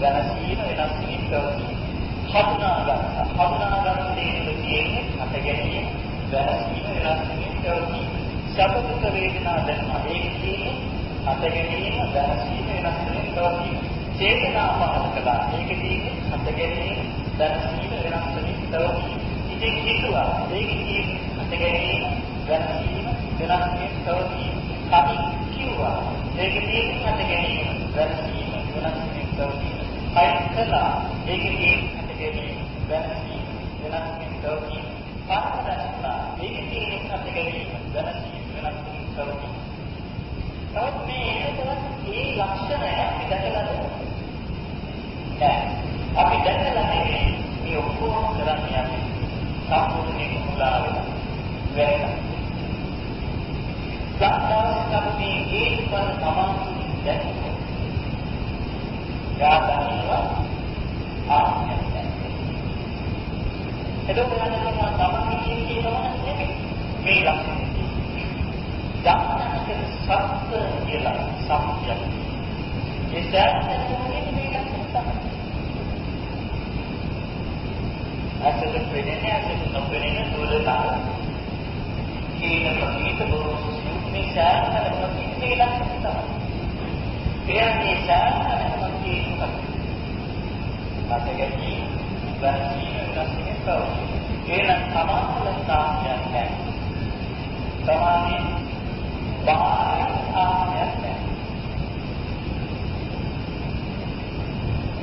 දාසීම වෙනස් වෙනක. හඳුනා ගන්න. හඳුනා ගන්න දේ තියෙන්නේ අත ගැනීම, වැරදීම, වෙනස්වීම කරති. සබතුක වේදනා දැනනවා. ඒක තියෙන්නේ අත ගැනීම, වැරදීම, වෙනස්වීම කරති. චේතනා පහල කළා. ඒක තියෙන්නේ අත ගැනීම, වැරදීම, වෙනස්වීම කරති. ඉතින් හිතුවා ඒක තියෙන්නේ අත ගැනීම, වැරදීම, වෙනස්වීම කරති. අපි කිව්වා. ඒක තියෙන්නේ අත ගැනීම, වැරදීම, වෙනස්වීම කරති. අයින් කළා. ඒක තියෙන්නේ ගැනීම දැනසීම වෙනස් වීම තවකීම පාරදර්ශකතා ඒක තියෙන එකට ගැනීම දැනසීම වෙනස් වීම තවකීම තවත් මේ එකතවත් මේ ලක්ෂණය අපි දැකලා නෑ අපි දැකලා නෙමෙයි මේ ඔක්කොම කරන්නේ අපි සම්පූර්ණයෙන් මුලා වෙලා. වෙනවා සත්‍යස් අපි ඒ පර තමන් දැක්කේ යාදන්නවා ආත්මය එතකොට යනවා සමථිය කියනවා නෙමෙයි. මේ ලක්ෂණය. ධම්මක සත්‍ය කියලා සම්පූර්ණ. ඒ සත්‍ය තුනේ මේ ලක්ෂණ තමයි. අසල ප්‍රේණය අසල නොපෙනෙන දුරතාව. කීන ප්‍රතිත බොරොසු මේ සාරණම මේ ලක්ෂණ තමයි. එයන්නේ සාරණම කියනවා. අතගැටි වැරදීම වෙනස් වෙනව. එහෙනම් සමානතාවයක් නැහැ. සමානයි බාහිර නැහැ.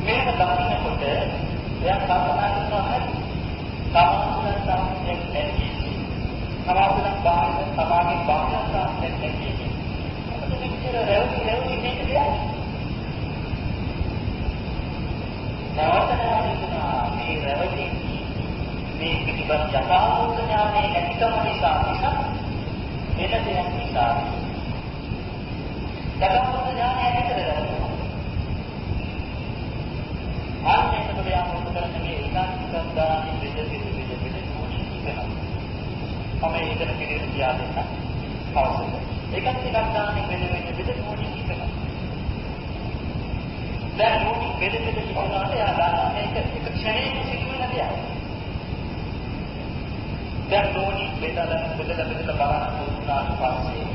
මේක දකින්නකොට එයා කල්පනා කරනවා සමානතාවයක් නැති. සමානතාවක් බාහිර සමාගේ බාහිරතාවයක් නැති. අපිට මෙච්චර රැවටි රැවටි මේක දෙයක්. නවතන මේ රැවටි මේ පිටිපස්ස යථාභූත ඥානයේ නැතිකම නිසා නිසා වෙන දෙයක් නිසා යථාභූත ඥානය ඇතිද කරගන්නවා ආන්නේ එතකොට යා මොකද කරන්නේ ඒකාන්තික දානි බෙද බෙද බෙද බෙද මොනින් කියනවා මම ඒකට පිළිතුරු කියා දෙන්න අවශ්‍යයි ඒකාන්තික දානි බෙද බෙද බෙද මොනින් කියනවා දැන් මොනින් බෙද බෙද කියනවාට යා දාන මේක එක ක්ෂණයක සිදුවෙන දෙයක් දැන් නෝනි බෙදලා බෙදලා බෙදලා බලන්න පුරුදුනාට පස්සේ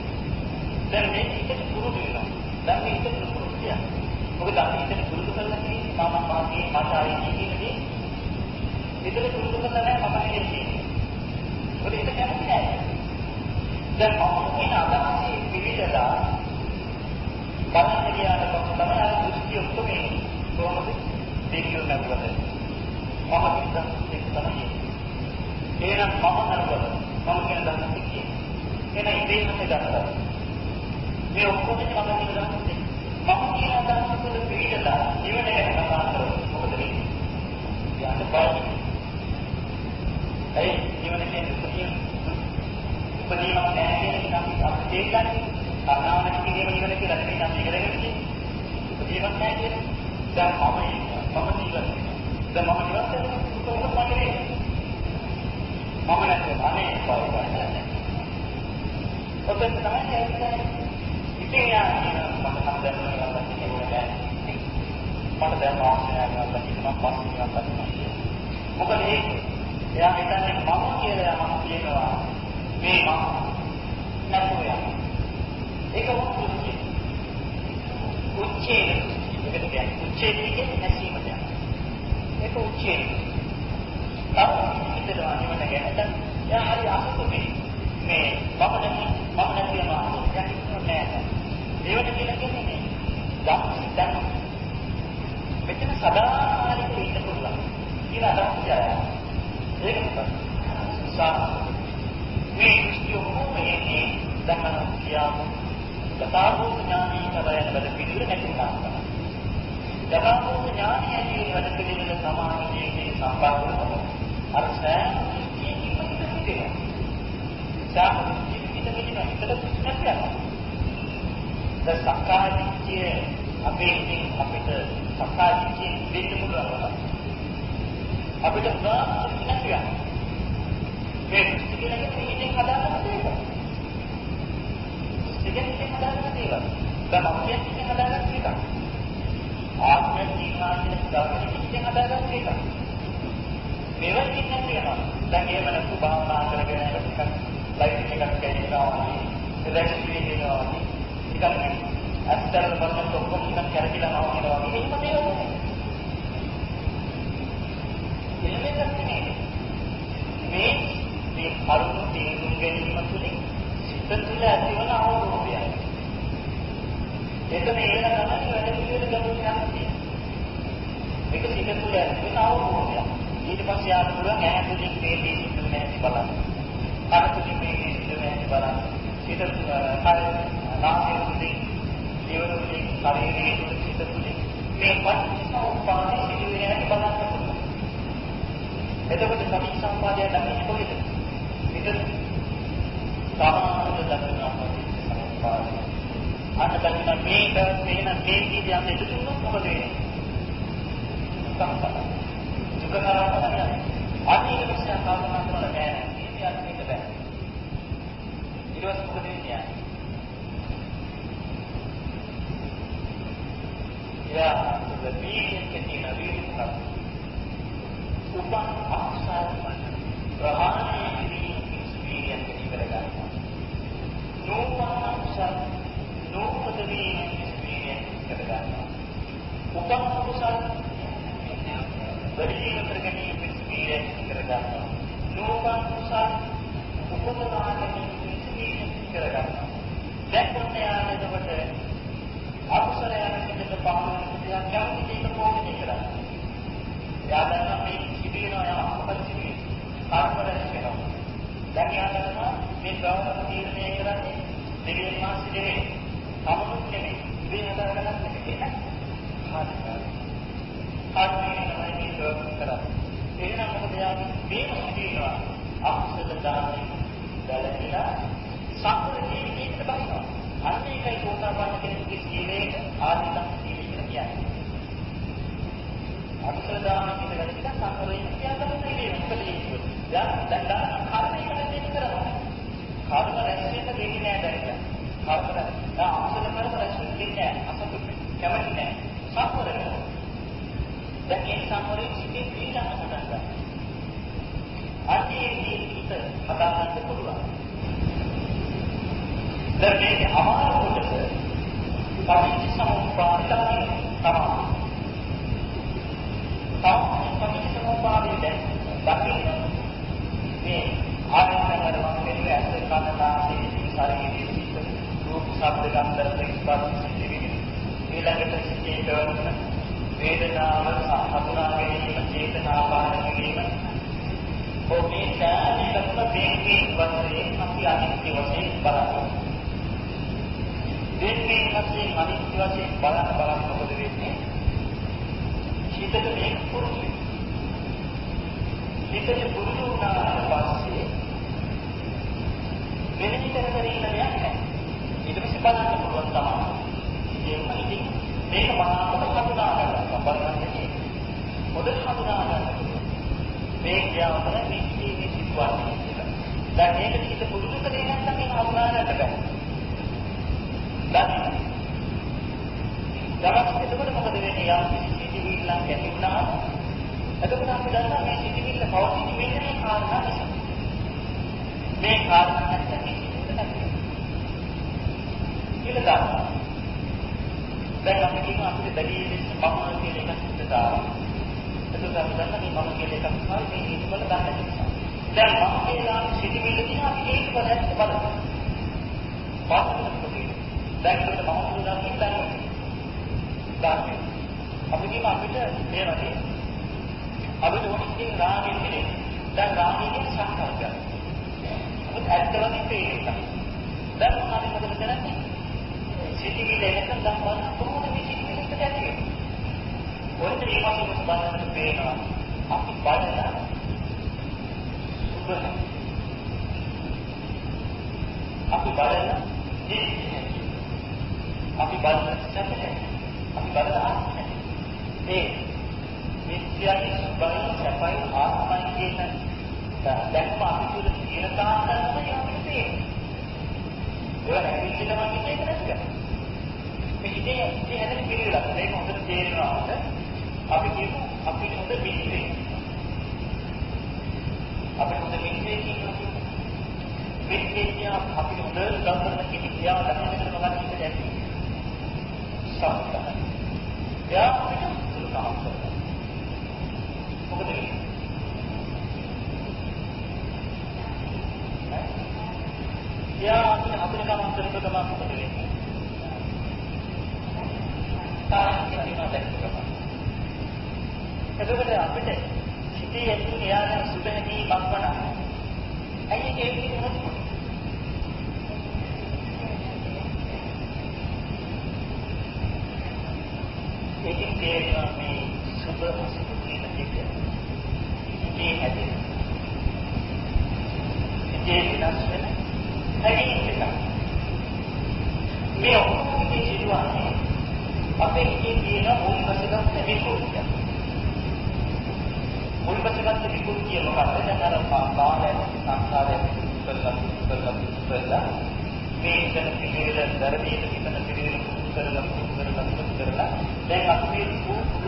දැන් මේ ඉතින් පුරුදු වෙනවා. දැන් මේ ඉතින් පුරුදු වෙනවා. මොකද අපි ඉතින් පුරුදු කරලා තියෙන්නේ මම මාගේ මට ආයේ කියන්නේ ඉතින් පුරුදු කරලා නැහැ මම නෙවෙයි කියන්නේ. මොකද ඒක කැමති නැහැ. දැන් මම කියන අදහසේ පිළිදලා බලන්න ගියාට පස්සේ තමයි අර දෘෂ්ටි ඔක්කොම කොහොමද දෙකියු නැවුවද මම කියන එක තමයි එහෙනම් මම නරකද? මම කියන දහසක් කියන්නේ. එහෙනම් ඉතින් මේ දහසක්. මේ ඔක්කොම මම කියන දහසක්. මම කියන දහසක් වල පිළිදලා නිවන ගැන කතා කරමු. මොකද වෙන්නේ? යන්න බෑ. ඒ නිවන කියන්නේ උපදීන. උපදීනක් නැහැ කියන එක අපි අපි තේරුම් අනාවන කියන නිවන කියලා නෙමෙයි අපි ඉගෙන ගන්න තියෙන්නේ. උපදීනක් නැහැ කියන්නේ. දැන් මම මම ජීවත් දැන් මම ජීවත් වෙන්නේ කොහොමද මගේ මම නැත්නම් අනේ පවයි. ඔතන තමයි කියන්නේ. ඉතින් යා කියන මම හම්බෙන්න ගන්න ඕනේ. මට දැන් වාසනාවක් ගන්න හිතනවා පස්සේ නිවන් දකිනවා කියලා. මොකද ඒක එයා හිතන්නේ මම කියලා යමක් කියනවා මේ මම නැතුව යනවා. ඒක උච්චේ. උච්චේ ඒකට කියන්නේ උච්චේ කියන්නේ නැසීමට යනවා. ඒක උච්චේ. තාම හිතනවා නිවන ගැන දැන් එයා හරි අසතුටුයි. මේ මම දැන් මම නැති යනවා. දැන් ඉන්නේ නැහැ. ඒවට කියලා කියන්නේ නේ. දැන් මෙතන සදාකාලික ඉන්න පුළුවන්. කියලා අදහස් යනවා. ඒක තමයි. සා මේ දෘෂ්ටිය මොකෙන්නේ දමන කියාමු. යථාභූත ඥානී කරයන වැඩ පිළිවෙල නැති කරනවා. යථාභූත ඥානී ඇති වැඩ පිළිවෙල සමාධියේ සම්බන්ධව අර සෑම දෘෂ්ටියකින්ම හිතෙනවා. සෑම දෘෂ්ටියකින්ම හිතෙනවා. හිතට නැතිනවා. ද සක්කාය දිට්ඨිය අපේ ඉතින් අපිට සක්කාය දිට්ඨිය දෙන්න පුළුවන්. අපිට උදාහරණ නැති වෙනවා. මේ දෘෂ්ටි කියන එක ඉතින් හදාගන්න දෙයක්. ඉතින් ඉතින් හදාගන්න දේවල්. දැන් අපි ඉතින් හදාගන්න එකක්. ආත්මය නිර්මාණය කරන ඉතින් හදාගන්න එකක්. මේවා ඉතින් නැති වෙනවා. දැන් එහෙම නැතු භාවනා කරගෙන ටිකක් ලයිට් එකක් කැඩෙනවා වගේ, රෙස්ට් වෙනවා වගේ. ටිකක් අස්තරල බලන ඔක්කොම නිකන් කැරකිලා නවනවා වගේ. එහෙම දේවල් නෙමෙයි. එහෙම එකක් නෙමෙයි. මේ මේ කරුණු තේරුම් ගැනීම තුළින් සිත තුළ ඇතිවන අවබෝධය. ඒක මේ ඒන තමයි වැඩ පිළිවෙල ගමන් යන්නේ. මේක සිත තුළ ඇතිවන අවබෝධය. ඊට පස්සේ ආන පුළුවන් ඇහැ තුළින් මේ දේ සිදු නැති බලන්න. කන තුළින් මේ දේ සිදු නැති බලන්න. සිත කය නාසය තුළින් ජීවන තුළින් ශරීරයේ තුළින් සිත තුළින් මේ පංචසමුප්පාදේ සිදු වෙන හැටි බලන්න පුළුවන්. එතකොට පටිච්චසමුපාදය දකින්න කොහෙද? විතර සාමාන්‍ය දකින්න සමුපාදය. අන්න දකින්න මේක වෙන මේ කීයන් දෙතුනක් මොකද වෙන්නේ? සම්පත. සුඛකරම අනිත් විශ්වාස කල්පනා කරලා බෑ. ඉතින් මේක බෑ. ඊට පස්සේ මොකද වෙන්නේ? Ya, lebih ketika kita upah aksar ප්‍රහාණය කිරීම පිළිසිරියෙන් පිළිවෙල ගන්නවා. නෝපන් අකුසල් නෝපද වීම පිළිසිරියෙන් පිළිවෙල ගන්නවා. උපන් අකුසල් වැඩි කර ගැනීම පිළිසිරියෙන් පිළිවෙල ගන්නවා. නෝපන් කුසල් උපදවා ගැනීම පිළිසිරියෙන් පිළිවෙල ගන්නවා. දැන් කොහොමද එතකොට අකුසලයන් පිළිබඳ පහළ වෙන කැමති දෙයක පොඩි කරන්නේ. එයා දන්නා මේ සිදුවෙනවා යම අපට සිදුවේ. කර්ම රැස් වෙනවා. දැන් එයා දන්නවා මේ ගෞරව තීරණය කරන්නේ දෙවියන් වහන්සේ නෙවෙයි. සමුනුත් නෙවෙයි. ඉතින් හදාගන්නත් නෙවෙයි. හරි. හරි තමයි මේ ගෞරව කරන්නේ. එහෙනම් මොකද එයා මේ සිදුවෙනවා අකුසල දාන්නේ දැලලා සම්පූර්ණ ජීවිතයකට බහිනවා. අන්න ඒකයි සෝතාපන්න කෙනෙකුගේ සීලේට ආදිතම් සීලය කියලා කියන්නේ. අකුසල දාන කියන එක ටිකක් සංකරයෙන් කියන්න නෙවෙයි මොකද ඒක. දැන් දැන් දාන කර්ම එක දෙන්න කරනවා. කර්ම රැස් වෙන්න දෙන්නේ නෑ දැන්. කර්ම දැන් අකුසල කර්ම රැස් වෙන්නේ නෑ. අසතුට කැමති නෑ. සංකර වෙනවා. දැන් මේ සංකරයෙන් සිටේ ඊළඟ පටන් ගන්නවා. අන්නේ ජීවිත හදාගන්න පුළුවන්. දැන් මේ අමාරු කොටස පටිච්චසමුප්පාද තමයි. පටිච්චසමුපාදයේ දකින්න මේ ආයතනවල වගේ ඇස් කන නාසය ශරීරයේ සිට රූප ශබ්ද ගන්ධ ස්පර්ශ සිතිවිලි ඊළඟට සිටේ කරන වේදනාව හඳුනා ගැනීම චේතනා පාලන කිරීම ඔබේ සෑම එකක්ම දෙකේ වශයෙන් අපි අනිත්‍ය වශයෙන් බලනවා දෙන්නේ වශයෙන් අනිත්‍ය වශයෙන් බලන බලන මොකද වෙන්නේ හිතට මේක පුරුදු හිතට පුරුදු වුණාට පස්සේ මෙනෙහි කර කර ඉන්න දෙයක් නැහැ. ඊට පස්සේ බලන්න පුළුවන් තමයි. ඒකම ඉතින් මේක මනාවට හඳුනා ගන්න බලන්නේ. පොඩි හඳුනා ගන්න. මේ ක්‍රියාවතර මේ ජීවිතේ සිදුවන්නේ කියලා. දැන් මේක හිත පුරුදු කරේ නැත්නම් ඒක හඳුනා ගන්න බෑ. දැන් දවස් එතකොට මොකද වෙන්නේ? යම් කිසි සිතිවිල්ලක් ඇති වුණාම එතකොට අපි දන්නවා මේ සිතිවිල්ල පවතින මෙන්න මේ කාරණා නිසා. මේ කාරණා නැත්නම් මේ සිතිවිල්ල නැති. කියලා ගන්නවා. දැන් අපි කියනවා අපිට බැරි ලෙස මම කියන එක සිද්ධ දානවා. එතකොට අපි දන්නවා මේ මම කියන එකක් තමයි මේ හේතුඵල ගන්න නිසා. දැන් මම කියලා සිතිවිල්ල දින අපි හේතුඵල ඇත්ත බලමු. බලන්නකොට දැන් ඒකට මම කියනවා කියන්නේ දැන් අපි කියමු අපිට තේරෙන්නේ අපිට ඕනේ රාගය කියන්නේ දැන් රාගය කියන්නේ සංකල්පයක්. මොකද ඇත්ත වශයෙන්ම තේරෙන්නේ. දැන් මොනවද මොකද කරන්නේ? සිතිවිල්ල එනකම් ගන්න කොහොමද මේ සිතිවිල්ල එකට ඇති වෙන්නේ? ඔන්න මේ වගේ බලන්න පේනවා. අපි බලන සුබ අපි බලන අපි බලන සැපේ අපි බලන ආත්මය ඒ මිත්‍යාවේ සුභයි සැපයි ආත්මයි කියන දැක්ම අපි තුළ තියෙන කාරණා තමයි අපිට තේරෙන්නේ. ඔය හැදින්නවා කියන එක නැතිද? මේ ඉතින් ඉතින් හැදෙන පිළිවෙලක්. ඒක හොඳට තේරෙනවාද? අපි කියමු අපිට හොඳ මිත්‍රේ. අපිට හොඳ මිත්‍රේ කියනවා. මිත්‍රේ කියන අපිට හොඳ ගම්මන කෙනෙක් යා ළඟට මොකක්ද කියන්නේ? සම්පතයි. එයා අපිට සුළු කාම කරනවා. මොකද වෙන්නේ? එයා අපිට අපිට ගමන් කරනකොට ගමන් මොකද වෙන්නේ? තාක්ෂණික වෙනවා දැක්කම. එතකොට අපිට සිටී ඇතුළේ එයාගේ සුබ හැදීමක් වුණා. ඇයි ඒක ඒ විදිහට ඒකෙන් තේරෙනවා මේ සුබ අසුබ කියන දෙක ඉතේ හැදෙන. ඉතේ වෙනස් වෙන හැදීම් එක. මේ ඔක්කොම සිදුවන්නේ අපේ ඉතේ තියෙන මුල්පසගත් විකෘතිය. මුල්පසගත් විකෘතිය මොකක්ද? දැන් අර කාලය සංස්කාරය කරලා කරලා කරලා මේ ඉතන පිළිවෙල දරදීන ඉතන පිළිවෙල කරලා කරලා කරලා දැන් අපි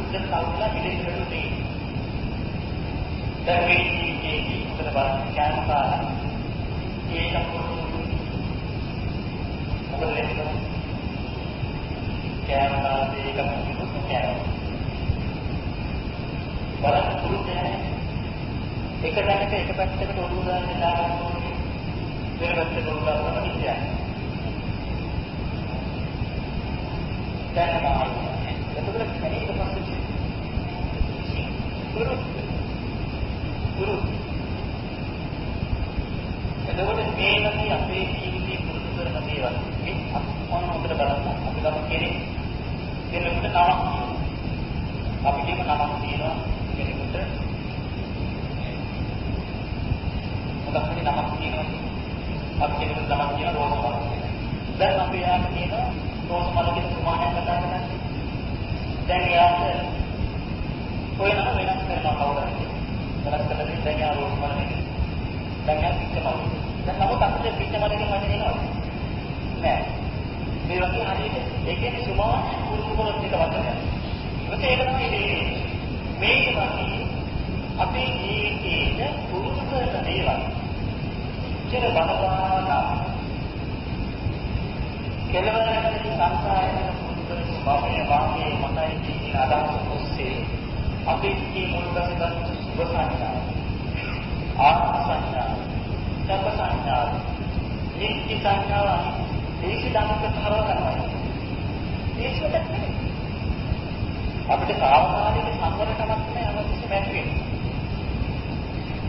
පුරුද්දට තවලා පිළිවෙලට තියෙන්නේ. දැන් මේ ජීවිතයේ ඉතන බලන්න කෑමකාර ඒක පුරුදු මොකද වෙන්නේ? කෑමකාර දෙයක පුරුදු කෑම. බලන්න පුරුදු එක දැනක එක පැත්තකට ඔළුව දාන්න දාන්න ඕනේ. වෙන පැත්තකට ඔළුව දාන්න ඉන්නේ. දැනගන්න. එතකොට කණේක පස්සේ පුරු පුරු එතකොට මේ වගේ අපේ ජීවිතේ පුරුදු කරන දේවල් මේ මොන මොකද බලන්න අපි ගම කෙනෙක් කෙනෙකුට නමක් අපි කියමු නමක් තියෙනවා කෙනෙකුට මොකක් හරි නමක් තියෙනවා අපි කෙනෙකුට නමක් කියන රෝස මල දැන් අපි යාට කියනවා රෝස මල කියන සුමානයක් කතා කරන්නේ දැන් යාට ඔය නම වෙනස් කරනවා කවුරුහරි වෙනස් කළා දැන් යා රෝස මල නෙමෙයි දැන් යා පිට මල දැන් නමුත් අපිට පිට මල කියන වචනේ එනවා නෑ. මේ වගේ හරියට ඒකේ සුමාන පුරුදු කරන එක වචනයක්. ඒක තමයි මේ වගේ අපේ ජීවිතයේ පුරුදු කරන දේවල්. චිර බලපාන කෙලවරකට සංසාරයෙන් පුරුදු කරන ස්වභාවය වාගේ මතයි කියන අදහස ඔස්සේ අපේ ජීවිතේ මුල් කරගත් සුභ සංඥා ආත්ම සංඥා සබ්බ සංඥා නිත්‍ය සංඥා දේශ ධම්මක කරව කරනවා දේශකට නෙමෙයි අපිට සාවකාලික සංවරකමක් නැහැ අවශ්‍ය නැති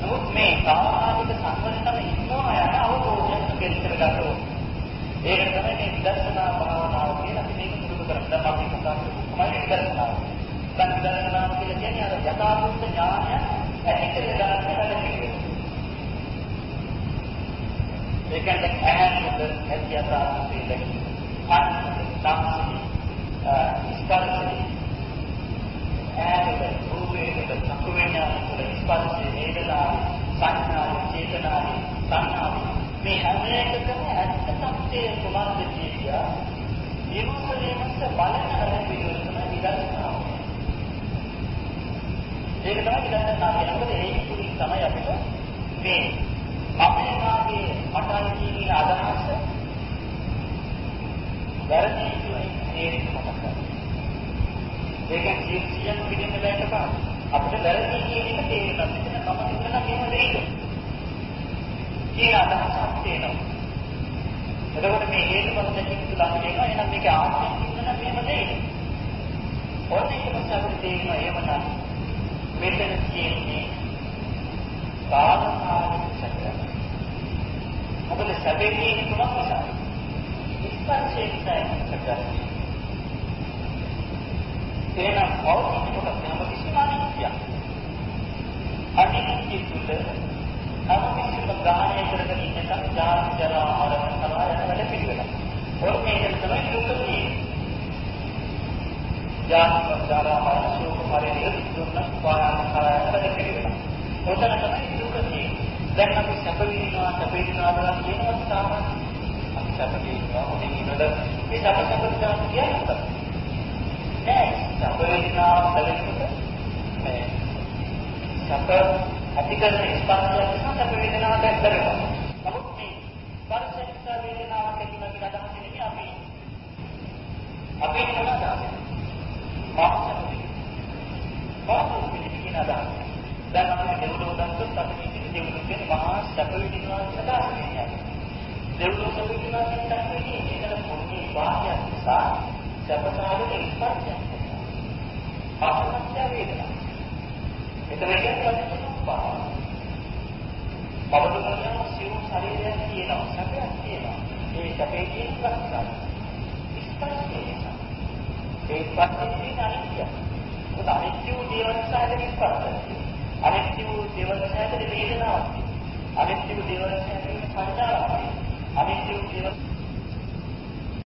නමුත් මේ සාවකාලික සංවරකම ඉන්නවා යන අවබෝධයක් පිළිතර ගන්න ඕනේ. ඒක තමයි මේ විදර්ශනා භාවනාව කියලා අපි මේක පුරුදු කරන්නේ. දැන් අපි කතා කරන්නේ විදර්ශනාව. දැන් විදර්ශනාව කියලා කියන්නේ අර යථාභූත ඥානය ඇති කරගන්න වැඩ පිළිවෙල. ඒ කියන්නේ ඇහැට ඇති යථාභූතය දැකීම. අන්න තාක්ෂණික ස්පර්ශය ඈතට රූපයකට චක්කු විඥාන තුළ ස්පර්ශයේ වේදනා සංඥා චේතනා සංඥා මේ හැම එකකම ඇත්ත තත්ත්වයේ කුමක්ද කියලා විමුක්තියමත් බලන හැම පිළිවෙලකම විදර්ශනාව ඒක තමයි විදර්ශනා කියන්නේ. මොකද ඒ තුලින් තමයි අපිට මේ මමයි මාගේ මටයි කියන අදහස වැරදි කියන මතක. ඒකෙන් ජීවිතයෙන් පිටින් බැලට පාන. අපිට වැරදි කියන එක තේරෙනවා. මෙතන මම හිතනවා මෙහෙම වෙයිද? කියන අදහස අපිට එනවා. එතකොට මේ හේතුඵල දෙකකින් තුලම කියනවා එහෙනම් මේක ආත්මයෙන් කියනවා මෙහෙම දෙයිද? ඔන්න ඒක නිසා අපිට තේරෙනවා එහෙමනම් මෙතන කියන්නේ සාධකාරික සැකයක්. මොකද සැපේ තුනක් නිසා. ස්පර්ශයෙන් සැකයක්. එහෙනම් භෞතික කොටස් නම් කිසිම අනිත්‍යයක්. අනිත්‍ය තුල තම කිසිම ගාහණය කරගෙන ඉන්නකම් ජාති ජරා මරණ කරා යන වැඩ පිළිවෙල. ඔන්න මේක තමයි දුක කියන්නේ. ජාති ජරා මරණ ශෝක පරිදේ දුන්න පායන කරා යන වැඩ පිළිවෙල. ඔතන තමයි දුක කියන්නේ. දැන් අපි සැප විඳිනවා සැප විඳිනවා කියලා කියනවා සාමාන්‍ය. අපි සැප විඳිනවා මොනින් ඉන්නද? මේ සැප සැප විඳිනවා කියන්නේ නෑ සැප වේදනා දැනෙනකොට මේ සැප අධිකරණ ස්පර්ශය නිසා සැප වේදනාව දැක්කරනවා. නමුත් මේ ස්පර්ශ නිසා වේදනාවක් ඇති වෙන අදහස නෙමෙයි අපි අපි මොනවද අදහන්නේ? මාක්ෂ මාක්ෂ පිළිගින අදහස. දැන් අපි දෙව්ලොව ගත්තොත් අපි ඉතින් දෙව්ලොව කියන්නේ මහා සැප විඳිනවා කියන අදහස කියන්නේ. දෙව්ලොව සැප විඳිනවා කියන එක නෙමෙයි ඒකට පොඩි වාක්‍යයක් නිසා සැපසාරක ස්පර්ශයක්. ආත්මත්‍ය වේදනා. එතන කියන්නේ පස්පා. බබදුනම සිව් ශරීරයක් තියෙනවා සැපයක් තියෙනවා. ඒ සැපේ කියන ප්‍රස්තාව. ස්පර්ශය නිසා. ඒ ස්පර්ශයේ අනිත්‍ය. ඒක අනිත්‍ය වූ දේවල් සාධක ස්පර්ශය. අනිත්‍ය වූ දේවල් සාධක වේදනාවක්. අනිත්‍ය වූ දේවල් සාධක සංචාරයක්. අනිත්‍ය වූ දේවල්